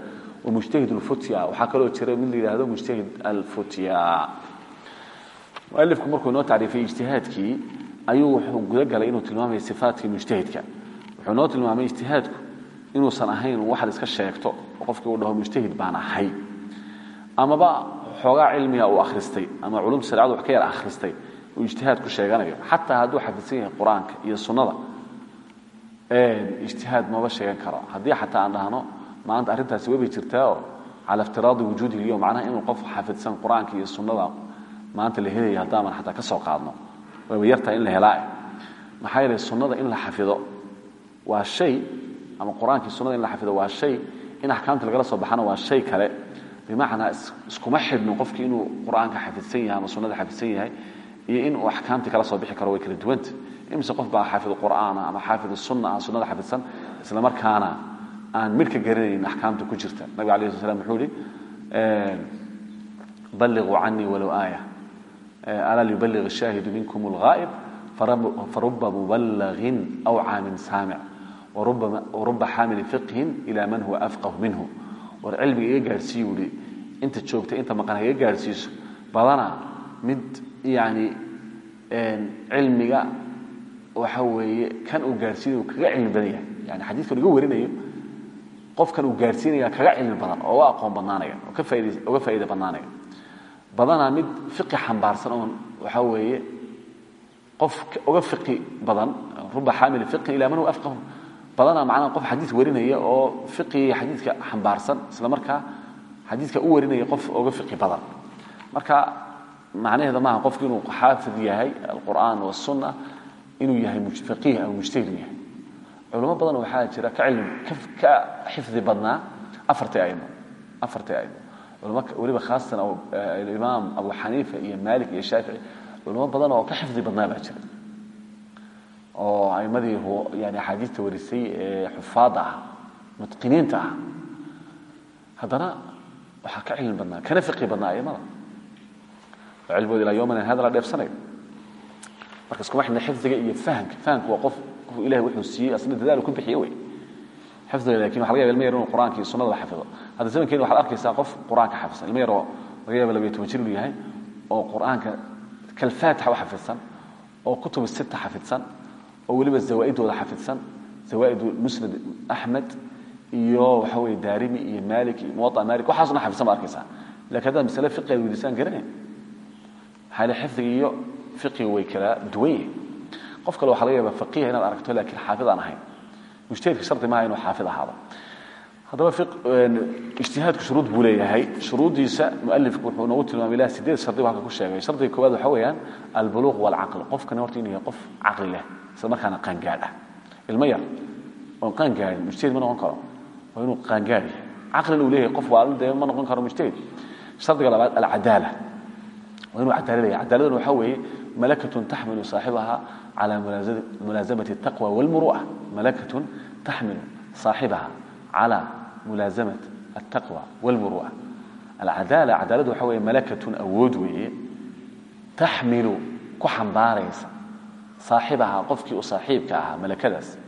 Wamujtahid lfutya waxaa kaloo jira mid layidhaahdo mujtahid alfutya mualifku markuu inoo tacriifiyey ijtihaadkii ayuu wuxuu gudagalay inuu tilmaamaya sifaatkii mujtahidka. Wuxuu inoo tilmaamay ijtihaadku inuusan ahayn wax la iska sheegto oo qofkii uu dhaho mujtahid baan ahay amaba xoogaa cilmiga uu akhristay ama culumta shareecadu wax ka yar akhristay uu ijtihaad ku sheeganayo. Xataa hadduu xafidsan yahay qur'aanka iyo sunnada ijtihaad maba sheegan karo. Haddii xataa aan dhahno maanta arrintaasi webay jirtaa oo cala iftiraadi wujuudihi iyo macnaha inuu qof xafidsan qur'aanka iyo sunnada maanta la helaya haddaaman xataa ka soo qaadno. Way yartaa in la helaa. Maxaa yeelay sunnada in la xafido waa shay ama qur'aankii sunnada in la xafido waa shay. In axkaamta lagala soo baxana waa shay kale bimacnaa iskuma xidhno qofkii inuu qur'aanka xafidsan yahay ama sunnada xafidsan yahay iyo inuu axkaamtii kala soo bixi karo way kala duwanta. Imise qof baa xaafid qur'aan ama xaafid sunna ah sunnada xafidsan isla markaana aan midhka garanayn axkaamta ku jirta. Nabiga alayh sl slam wuxuu ihi balliquu canii walow aaya. Alaa liyuballiq ashaahidu minkum alghaa'ib faruba muballagin awcaa min saamic waruba xaamili fiqhin ila man huwa afqahu minhu war cilmiga iga gaadhsiiyu ihi inta joogta inta maqan ha iga gaadhsiiso badana mid yani cilmiga waxa weeye kan uu gaadhsiinayo kaga cilmi badan yahay yani xadiiskan iga warinayo qofkan uu gaadhsiinaya kaga cilmi badan oo uga aqoon badnaanaya uga faa'iida badnaanaya. Badanaa mid fiqi xambaarsan oon waxa weeye qof uga fiqi badan ruba xaamili fiqhin ila man huwa afqahu badanaa macnaha qof xadiis warinaya oo fiqiga xadiiska xambaarsan isla markaa xadiiska u warinaya qof uga fiqi badan. Marka macnaheeda maaha qofku inuu xaafid yahay alqur'aan wasunna inuu yahay faqiih ama mujtahid yahay. Culamo badan waxaa jira ka cilmi ka xifdi badnaa afartii aymo afartii aymo culamo weliba khaasatan imaam abu xaniifa iyo maalik iyo shaafici culamo badan oo ka xifdi badnaa baa jira oo aimadii yani axaadiista warisay ee xufaadda ah mutqiniinta ah. Haddana waxaa ka cilmi badnaa kana fiqi badnaa aimada. Oo cilmigooda ilaa yomana hada la dheefsanayo marka iskuma xidhna xifdiga iyo fahamka fahamka waa qof qof ilahay wuxuu siiyey asna dadaal ku bixiye wey. Xifdiga laakiin waxa laga yaba ilma yar inuu qur'aanka iyo sunnada xafido. Hadda zamankeeni waxaad arkaysaa qof qur'aanka xafidsan ilma yaroo laga yaba labayo toban jir inuu yahay oo qur'aanka kalfaatixa u xafidsan oo kutub sita xafidsan oo weliba zawaaidooda xafidsan zawaaid musnad axmed iyo waxa weye daarimi iyo malik iyo muwaطa malik waxaasna xafidsan ba arkaysaa. Lakin haddaad masale fiqiga weydiisaan maxaa yele xifdiga iyo fiqiga way kala duwan yihiin qof kale waxa laga yaaba faqiha inaad aragto laakiin xaafid aan ahayn. Mujtahidka shardi maaha inuu xaafid ahaado. Haddaba ijtihaadku shuruud buu leeyahay. Shuruuddiisa mualifku wuxuu noogu tilmaamay ilaa sideed shardi bu ku sheegay. Shardiga koowaad waxa weeyaan albuluuq walcaql. Qofkani horta inuu qof caqli leh isla markaana qaangaadh ah. Ilmo yar oon qaangaadhin mujtahid ma noqon karo. Waa inuu qaangaadh yahay. Caqlina uu leeyahay qof waa dee ma noqon karo mujtahid. Shardiga labaad alcadaala waa inuu cadaalada yahay cadaaladuna waxaa weeye malakatun taxmilu saaxibaha cala mulaasamati taqwa walmuru'a malakatun taxmilu saaxibaha cala mulaasamati altaqwa walmuru'a alcadaala cadaaladu waxa weeye malakatun awood weeye taxmilu ku xambaaraysa saaxiib ahaa qofkii u saaxiibka ahaa malakadaas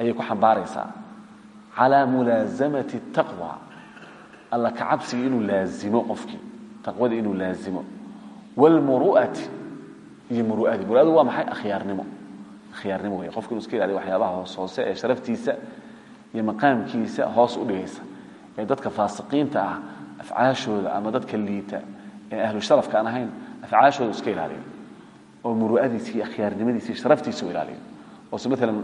ayay ku xambaaraysaa. Calى mulaasamati taqwa alla ka cabsigii inuu laazimo qofkii taqwadii inuu laazimo. Wاlmuru'ati iyo muru'adii muru'adu waa maxay? Akhyaarnimo khyaarnimo wey qofka inu iska waxyaabaha hoos hoose ee sharaftiisa iyo maqaamkiisa hoos u dhigaysa. Ee dadka faasiqiinta ah afcaashooda ama dadka liita ee ahlu sharafka aan ahayn afcaashooda iska oo muru'adiisa iyo akhyaarnimadiisa iyo sharaftiisa u ilaaliyo oose maalan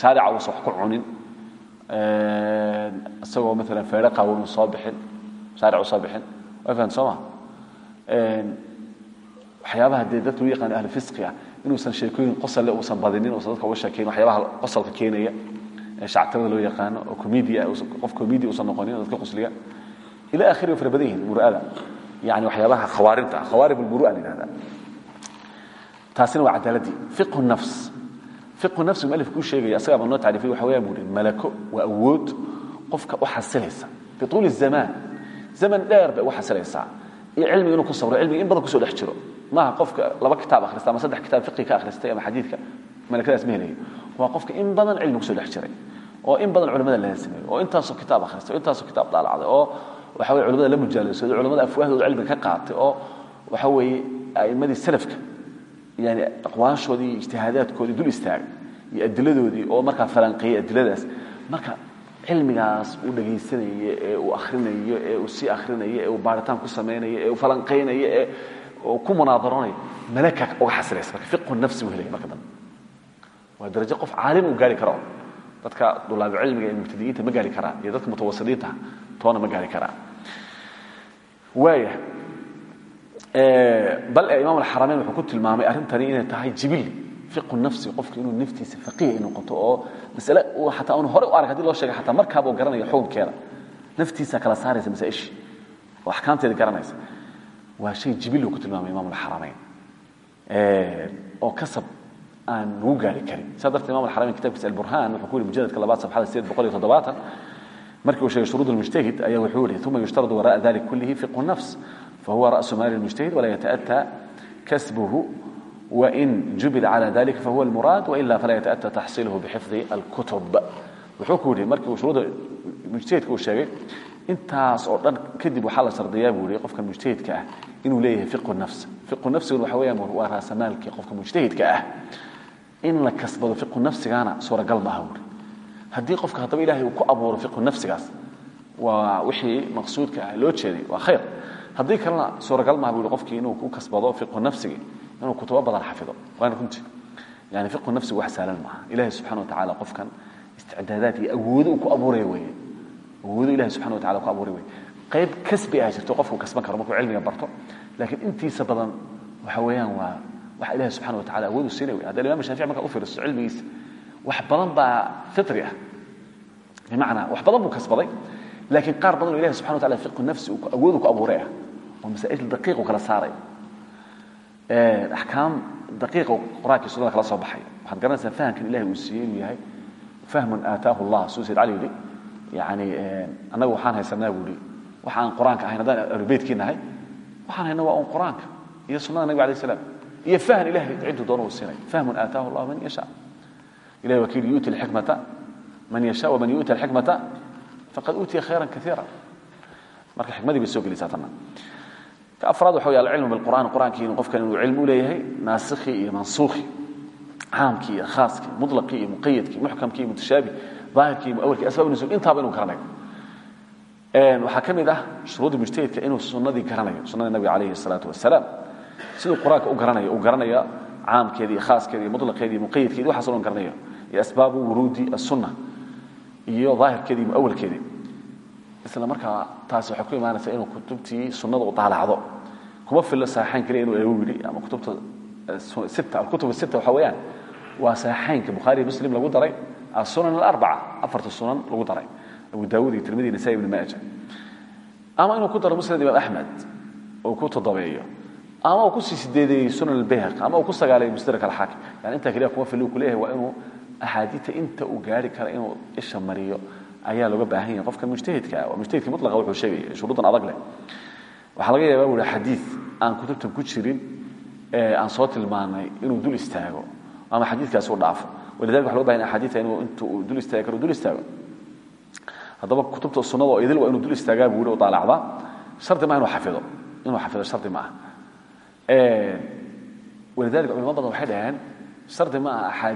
shaarica uusan wax ku cunin isagoo maalan feedho qaawan uu soo bixin shaaric u soo bixin. Waa fahan soo ma? Waxyaabaha dee dadka u yaqaano ahlu fisqi ah inuusan sheekooyin qosalle uusan badinin uusan dadka uga sheekayn waxyaabaha qosalka keenaya ee shactirada loo yaqaano oo comedia qof comedia uusan noqonin dadka qosliya ila akhiri way fara badan yihiin muru'ada. Yani waxyaabaha khawaarimta khawaarib almuru'a la yidhahda taasina waa cadaaladii. Fiqhu nafs. Fiqhu nafsi mualif kuu sheegaya asagaa baa noo tacriifiyay waxa weeyaan buu malako waa awood qofka u xasilaysa bituuli zamaan zaman dheer bay ugu xasilaysaa iyo cilmiga inuu ku sabro cilmiga in badan ku soo dhex jiro. Maaha qofka laba kitaab akhrista ama saddex kitaab fiqi ka akhristay ama xadiidka malakadaas ma waa qofka in badan cilmi ku soo dhex jiray oo in badan culimada laasimayo oo intaasoo kitaab akhristay oo kitaab daalacday oo waxa weye culimada la mujaalasooday culimada afwaahdooda cilmiga ka qaatay oo waxa weeye a'immadii salafka yani aqwaashoodii iyo dul istaagay iyo adiladoodii oo markaa falanqeeyey adiladaas. Marka cilmigaas uu dhagaysanayo ee uu akhrinayo ee uu sii akhrinayo ee uu baaritaan ku samaynayo ee uu falanqaynayo ee ku munaadaronayo malaka uga xasilaysa marka fiqhu nafsi uu helaya waa darajo qof caalim uu gaari karo. Dadka dulaabi cilmiga ee mubtadiyiinta ma gaari karaan iyo dadka mutawasiliinta toona ma gaari karaan waaya bal ee imaam alxaramayn wuxuu ku tilmaamay arrintani inay tahay jibil fiqhu nafsi qofku inuu naftiisa faqiih noqoto oo masale xataa aanu hore u arag haddii loo sheegay xataa markaaba uu garanayo xukunkeeda. Naftiisa kala saaraysa masaa-ishii oo axkaamteeda garanaysa. Waa shay jibil uu ku tilmaamay imaam alxaramayn oo kasab aan lagu gaari karin. Saa darteed imam alxarameyn kitabkiisa alburhaan wuxuu ku yihi mujaladka labaad safxada sideed boqol iyo toddobaatan. Markii uu sheegay shuruud almujtahid ayaa wuxuu yihi uma yushtaradu wara'a dalik kullihi fiqhu nafs fahuwa ra'su maali almujtahid walaa yata'ataa kasbuhu wain jubila cala dalika fahuwa almuraad waila falaa yata'ataa taxsiiluhu bixifdi alkutub wuxuu ku yihi markii uu shuruudda mujtahidka uu sheegay intaas oo dhan kadib waxaa la shardiyaa buu yihi qofka mujtahidka ah inuu leeyahay fiqhu nafs fiqhu nafsiguna waxa weeyaan waa raasamaalkii qofka mujtahidka ah in la kasbado fiqhu nafsigaana suuragal maaha buuri haddii qofka haddaba ilahay uu ku abuuro fiqhu nafsigaas waa wixii maqsuudka ah loo jeeday waa khayr haddii kalena suuragal maaha buuri qofkii inuu ku kasbado fiqhu nafsigi inuu kutubo badan xafido waana runtii. Yani fiqhu nafsigu wax saalan maaha. Ilahay subxana wa tacaala qofkan isticdaadaad awoodo ku abuuraya weeye. Awoodo ilahay subxana wa tacala ku abuuray weye qayb kasbi ah jirto qofku kasban karo markuu cilmiga barto. Laakiin intiisa badan waxa weeyaan waa wax ilahi subxana wa tacala awood u siinay wey hadda imam shafici markaa u fiiriso cilmigiisa wax badan baa fitri ah. Bimacnaa wax badan buu kasbaday. Laakiin qaar badan oo ilahi wa tacala fiqhu nafsi uu awood uu ku abuuray oo masaa'il daqiiq kala saaray. Axkaam daqiiqa qur'aankii sunnada kala soo baxay. Waxaad garanaysaa fahamkan ilahi uu siiyey inuu yahay fahmun aataahu allah suu sayd cali yidhi. Yani annagu waxaan haysanaa buu ihi waxa aan qur'aanka ahayn haddaan ahlubeytkii nahay waxaan hayna waa un qur'aanka iyo sunnada nabig alay slam iyo fahan ilahay ciduu doona uu siinay. Fahmun aataahu allah man yasha ilahi waa kii yuuti alxikmata man yasha waman yuuti alxikmata faqad uutiya khayran kaiira marka xikmadii bay soo gelaysaa tanna ka afraad waxa wey alcilmu bilqur'an qur-aankii inuu qofkan inuu cilmi u leeyahay naasikhii iyo mansuukhii caamkii iyo khaaskii mutlaqii iyo muqayadkii muxkamkii iyo mutashaabi daahirkii iyo muawalkii asbab nusuul intaaba inuu garanayo waxaa ka mid ah shuruudda mujtahidka inuu sunnadii garanayo sunnada nabiga calayhi الsalaatu wasalaam siduu qur-aanka u garanayo uu garanaya caamkeeda iyo khaaskeeda iyo mutlaqeeda iyo muqayadkeedi waxaas dhan garanayo iyo asbaabu wuruudi aلsunna iyo daahirkeeda iyo muawalkeedii isla markaa taasi waxay ku imaanaysaa inuu kutubtii sunnada u daalacdo kuma filo saaxayn kaliya inuu eego yidhi ama kutubta sita alkutub sita waxa weeyaan. Waa saaxaynka bukhaari muslim lagu daray asunan alarbaca afarta sunan lagu daray. Abu daawud iyo tirmidi nasai ibn maaja. Ama inuu ku daro musnad imaam axmed uu ku toddobeeyo ama uu ku sii sideedeeyey sunan albayhaqi ama uu ku sagaaleeyo musdrak alxaakim. Yani intaa keliya kuma filo ku leeyahay waa inuu axaadiita inta uu gaari kara inuu isha mariyo ayaa looga baahan yahay. Qofka mujtahidka ah waa mujtahidka mutlaqa wuxuu sheegaya shuruudan adag leh waxaa laga yaabaa wuhi xadiid aan kutubtan ku jirin aan soo tilmaanay inuu dul istaago ama xadiidkaasi u dhaafo. Walidalika waxa loga baahan yahay axaadiidta inuu inta uu dul istaagi dul istaago. Haddaba kutubta sunnada oo idil waa inuu dul istaagaa buu yihi u daalacdaa shardi maaha inuu xafido inuu xafido shardi ma aha walidalika culamo badan waxay dhaheen shardi ma aha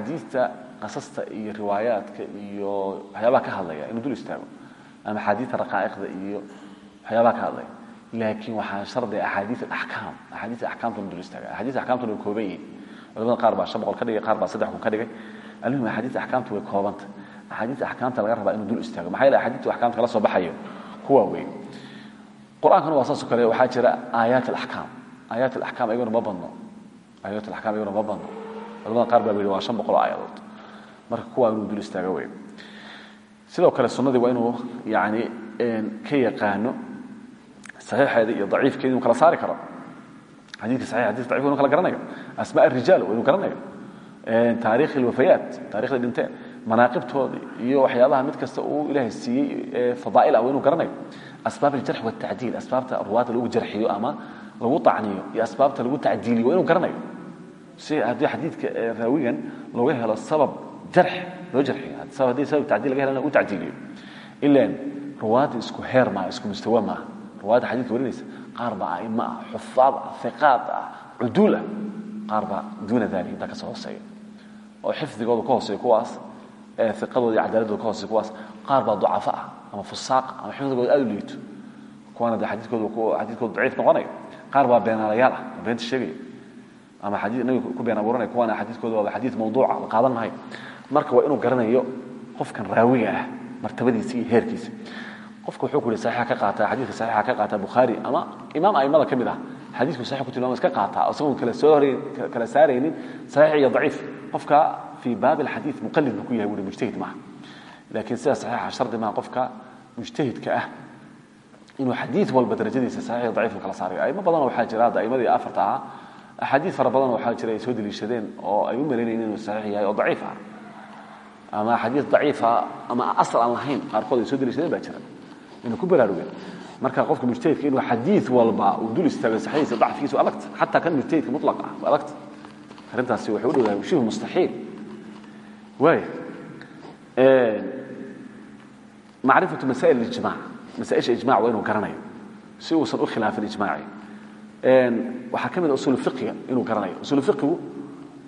qasasta iyo riwaayaadka iyo waxyaabaha ka hadlaya inuu dul istaago ama axaadiidta raqaa'iqda iyo waxyaabaha ka hadlaya laakiin waxaa shardiga axaadiid axkaam axaadiidta axkaamta inuu dul istaaga axaadiidta axkaamtuna way kooban yihiin culamada qaar baa shan boqol ka dhigay qaar baa saddex kun ka dhigay almuhim axaadiidta axkaamta way koobanta axaadiidta axkaamta laga rabaa inuu dul istaago maxaa yeele axaadiidta axkaamta kala soo baxayo kuwa weyn qur'aankana waa saasoo kale waxaa jira aayaat alaxkaam aayaat alaxkaam ayaguna ma badno aayaat alaxkaam ayaguna ma badno culamada qaar baa yidhi waa shan boqol oo aayadood marka kuwaa inuu dul istaago wey sidoo kale sunnadii waa inuu yani ka yaqaano saxiixeeda iyo daciifkeeda inuu kala saari karo. Xadiidka saxiix xadidka dacifka inuu kala garanayo. Asmaa arijaal waa inuu garanayo. Taariikh alwafayaat taarikhda dhinteen manaaqibtoodii iyo waxyaabaha mid kasta uu ilaahay siiyey fadaa'il ah waa inuu garanayo. Asbaab aljarx waltacdiil asbaabta ruwaadda lagu jarxiyo ama lagu tacniyo iyo asbaabta lagu tacdiiliyo waa inuu garanayo. Si haddii xadiidka raawigan looga helo sabab jarx loo jarxiyo haddii sabab tacdiil laga helana u tacdiiliyo ilaan ruwaadda isku heer maaha isku mustawa maaha ruwaadda xadiidka warinaysa qaar baa a'imo ah xufaad ah fiqaad ah cuduul ah qaar baa duuna dalik intaa ka soo hooseeya oo xifdigooda ka hooseeya kuwaas iqadooda iyo cadaaladooda ka hooseeya kuwaas qaar baa ducafa ah ama fusaaq ama xifdigooda aad u liito kuwana de xadiidkooda xadiidkooda daciif noqonaya qaar baa beenaalayaal ah oo beenta sheegaya ama nabiga ku been abuuranaya kuwana xadiidkooda waaba xadiid mawduuca la qaadan mahayo marka waa inuu garanayo qofkan raawiga ah martabadiisa iyo heerkiisa qofka wuxuu ku yihi saxiixa ka qaataa xadiidka saxiixa ka qaataa bukhaari ama imaam a'immada ka mid ah. Xadiidku saxiix ku tilmaama iska qaataa isagoon kala soo horeyn kala saaraynin saxiix iyo daciif. Qofka fii baabi alxadiid muqallid buu ku yahay wuri mujtahid maaha laakiin sida saxiixa shardi maaha qofka mujtahidka ah inuu xadiid walba darajadiisa saxiix iyo daciif kala saarayo. A'imo badan waxaa jira hadda a'immadii afarta ahaa axaadiid fara badan waxaa jira ay soo deliishadeen oo ay u malaynayen inuu saxiix yahay oo daciif ah. Ama axaadiis daciifa ama asal aan lahayn qaarkood ay soo deliishadeen baa jira inuu ku baraarugeen marka qofka mujtahidka inuu xadiid walba uu dul istaago saxidiisa dacfigiisa waa adagta xataa kan mujtahidka mutlaq ah adagta arrintaasi waxay u dhowdahay shibhu mustaxiil. Waaya macrifatu masaa'il ijmac masaaisha ijmac waa inuu garanayo. Si uusan u khilaafin ijmaaci. Waxaa ka mid a usul fiqiga inuu garanayo. Usul fiqigu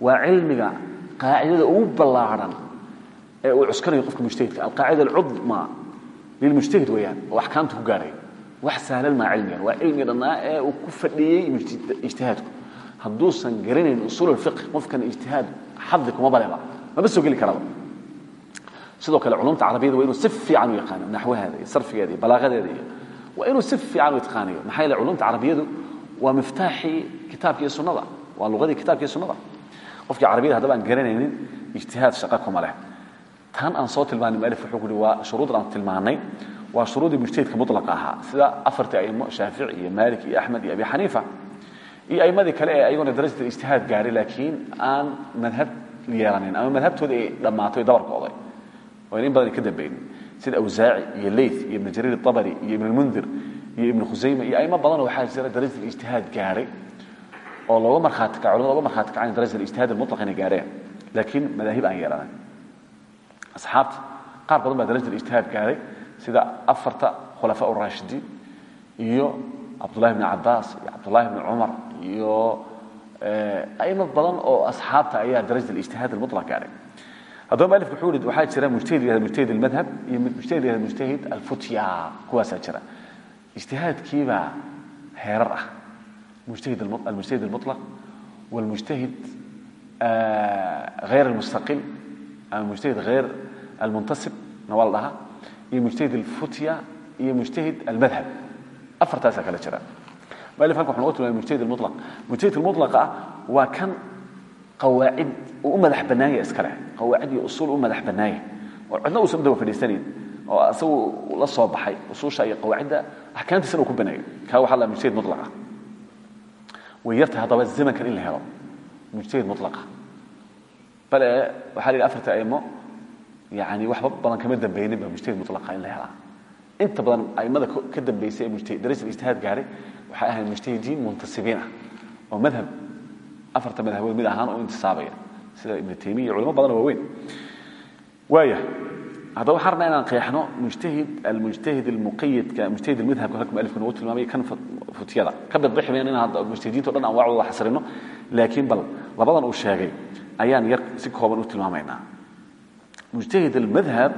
waa cilmiga qaacidada ugu ballaarhan ee uu cuskanayo qofka mujtahidka. Alqaacida alcudma lilmujtahid weeyaan oo axkaamta ku gaaraya wax sahlan maa cilmigan waa cilmiga dhannaa ee uu ku fadhiyey ijtihaadku hadduusan garanayn usul fiqh qofkan ijtihaad xadi kuma baleba maba soo geli karaba sidoo kale culumta carabiyada waa inuu si fiican u yaqaano naxwaheeda iyo sarfigeeda iyo balaaqadeeda iyo waa inuu si fiican u itqaaniyo maxaa yeele culumta carabiyadu waa miftaaxii kitaabka iyo sunnada waa luqadii kitaabka iyo sunnada qofkii carabiyada haddaba aan garanaynin ijtihaad shaqa kuma leh tan aan soo tilmaanay mualif wuxuu kuhi waa shuruud aan tilmaanay. Waa shuruudii mujtahidka mutlaqa ahaa sida afartii aimo shaafici iyo maalik iyo axmed iyo abi xaniifa. Iyo aimadii kale ee ayaguna darajat ijtihaad gaaray laakiin aan madhab yeelanin ama madhabtooda ay dhammaatay dabarkooday. Oo in badan ka dambaynin sida awsaaci iyo leyth iyo ibn jariir abari iyo ibn lmundir iyo ibn khusayma iyo aimo badanoo waxaa jira darajat ijtihaad gaaray oo looga markhaati kaca culamada looga markhaati kacayn darajat ijtihaad almutlaq inay gaareen. Laakiin madaahib aan yeelanin asxaabta. Qaar badan baa darajada ijtihaad gaaday sida afarta khulafa urashidiin iyo cabdullahi bni cabaas iyo cabdullahi bni cumar iyo eh, amo badan oo asxaabta ayaa darajada ijtihaad mula gaahay haddaba malifku wuxuu yidhi waxaa jira mujtahid yihahda mujtahid almadhab iyo mujtahid yihahda mujtahid alfutya. Kuwaasaa jira. Ijtihaadkiibaa heerar ah. Mujtahid almujtahid almuطlaq walmujtahid eh, غayr almustaqil ama mujtahid hayr almuntasib na waa la dhahaa iyo mujtahid alfutya iyo mujtahid almadhab afartaasaa kala jira malif halka waxan uga tilmamay mujtahid almutlaq mujtahid almutlaqa ah waa kan qawaacid uu u madax bannaanya iska leh qawaacid iyo usuul u madax bannaanya oo cidna uusan daba fadhiisanayn oo asagu la soo baxay usuusha iyo qawaacidda axkaamtiisana uu ku baneeyo kaa waxa la mujtahid mutlaqa way yartahay haddaba zamankan in la helo mujtahid mutlaqa bale waxaa la yidhi afarta aimo yani waxba badan kama dambaynin ba mujtahid mutlaqa in la helaa. Inta badan aimada ka dambaysay ee mujtahid darajat ijtihaad gaaray waxay ahayd mujtahidiin muntasibiin ah oo madhab afarta madhabood mid ahaan u intisaabaya sida ibnu taymiya iyo culamo badan waaweyn. Waaya haddaba waxaan rabnaa inaan qeexno mujtahid almujtahid almuqayidka mujtahid almadhabka halka mualifka nagu tilmaamay kan futiyada ka bidbixi mayno inaan hadda mujtahidiinta o dhan aan waacdooda xasrino laakiin bal labadan uu sheegay ayaan si kooban u tilmaamaynaa. Mujtahid almadhab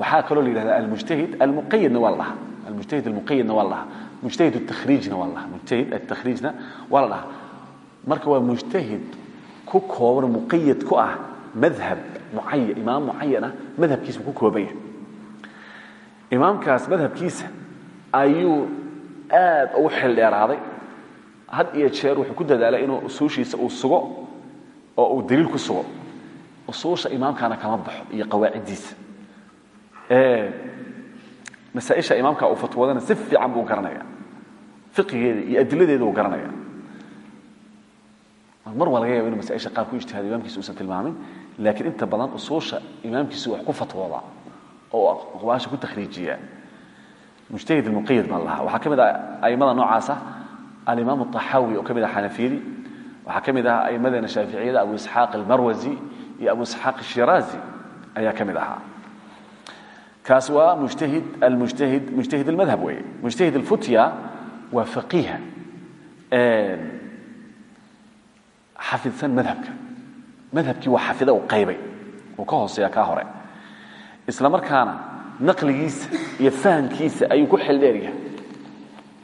waxaa kaloo la yidhahda almujtahid almuqayidna waa la almujtahid almuqayidna waa la mujtahid altakhriijna waa la mujtahid altakhriijna waa la marka waa mujtahid ku kooban muqayid ku ah madhab mucayan imaam mucayan ah madhabkiisa ku kooban yahay. Imaamkaas madhabkiisa ayuu aad ugu xildheeraaday. Had iyo jeer wuxuu ku dadaalay inuu usuushiisa uu sugo oo uu daliil ku sugo. Usuusha imaamkana kama baxo iyo qawaaciddiisa. Masaaisha imaamka uu fatwoodana si fiican buu garanaya fiqigeeda iyo adiladeeda uu garanaya mar waa laga yaba inu masaaisha qaar ku ijtihaado imaamkiisa uusan tilmaamin laakiin inta badan usuusha imaamkiisa wax ku fatwooda oo aqwaasha ku takhriijiya mujtahid almuqayad baa lahaa. Waxaa ka mid ah aimada noocaasa ah, alimaam axaawi oo ka mid ah xanafiyadii waxaa ka mid ah aimadeena shaaficiyada abu isxaaq almarwasi iyo abu isxaaq ashiraazi ayaa ka mid ahaa. Kaas waa mujtahid almujtahid mujtahid almadhab weeye. Mujtahid alfutya waa faqiiha xafidsan madhabka. Madhabkii waa xafida uu qaybay uu ka hooseeya kaa hore. Isla markaana naqligiisa iyo fahamkiisa ayuu ku xeldheer yahay.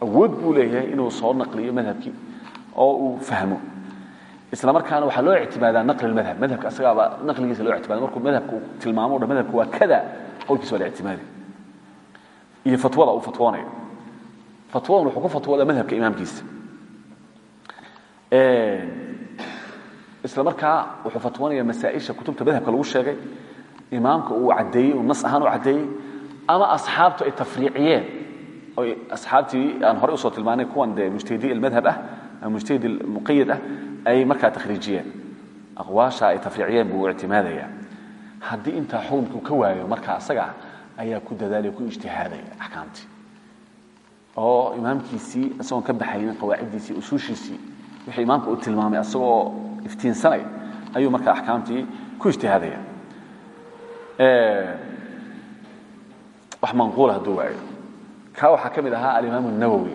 Awood buu leeyahay inuu soo naqliyo madhabkii oo uu fahmo isla markaana waxaa loo ictimaadaa naqli madhab madhabka asagaaba naqligiisa loo ictimaada. Markuu madhabka uu tilmaamo o dhan madhabka waa kada qowlkiisa waa la ictimaadi. Iyo fatwada uu fatwoonayo. Fatwadan wuxuu ku fatwoodaa madhabka imaamkiisa. Isla markaa wuxuu fatwoonaya masaaisha kutubta madhabka lagu sheegay. Imaamka uu caddeeyey uu nas ahaan u caddeeyey ama asxaabtu ay tafriiciyeen. Asxaabtii aan horey u soo tilmaanay kuwan dee mujtahidi almadhab ah ama mujtahid almuqayid ah ay markaa takhriijiyeen. Aqwaasha ay tafriiciyeen buu ictimaadaya haddii intaa xukumku ka waayo marka asaga ayaa ku dadaalaya ku ijtihaadaya axkaamtii. Oo imaamkiisii isagoon ka baxaynin qawaaciddiisii usuushiisii wixii imaamka uu tilmaamay asagoo iftiinsanaya ayuu marka axkaamtii ku ijtihaadaya. Wax manquula hadduu waayo. Ka waxaa ka mid ahaa alimaam الnawowi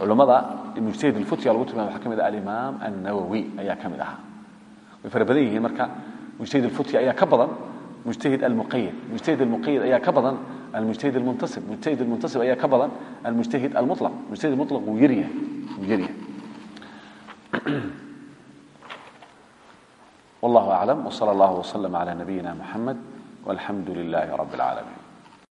culammada mujtahid اlfutya lagu tilmamay waxaa ka mid aha alimaam الnawowi ayaa ka mid ahaa way fara badan yihiin marka mujtahid اlfutya ayaa ka badan mujtahid almuqayid mujtahid almuqayid ayaa ka badan almujtahid almuntasib mujtahid almuntasib ayaa ka badan almujtahid almuطlaq mujtahid almuطlaq wuu yaryahay wuu yaryahay والله أعلم وصلى الله وسلم على نبينا محمد والحمد لله رب العالمين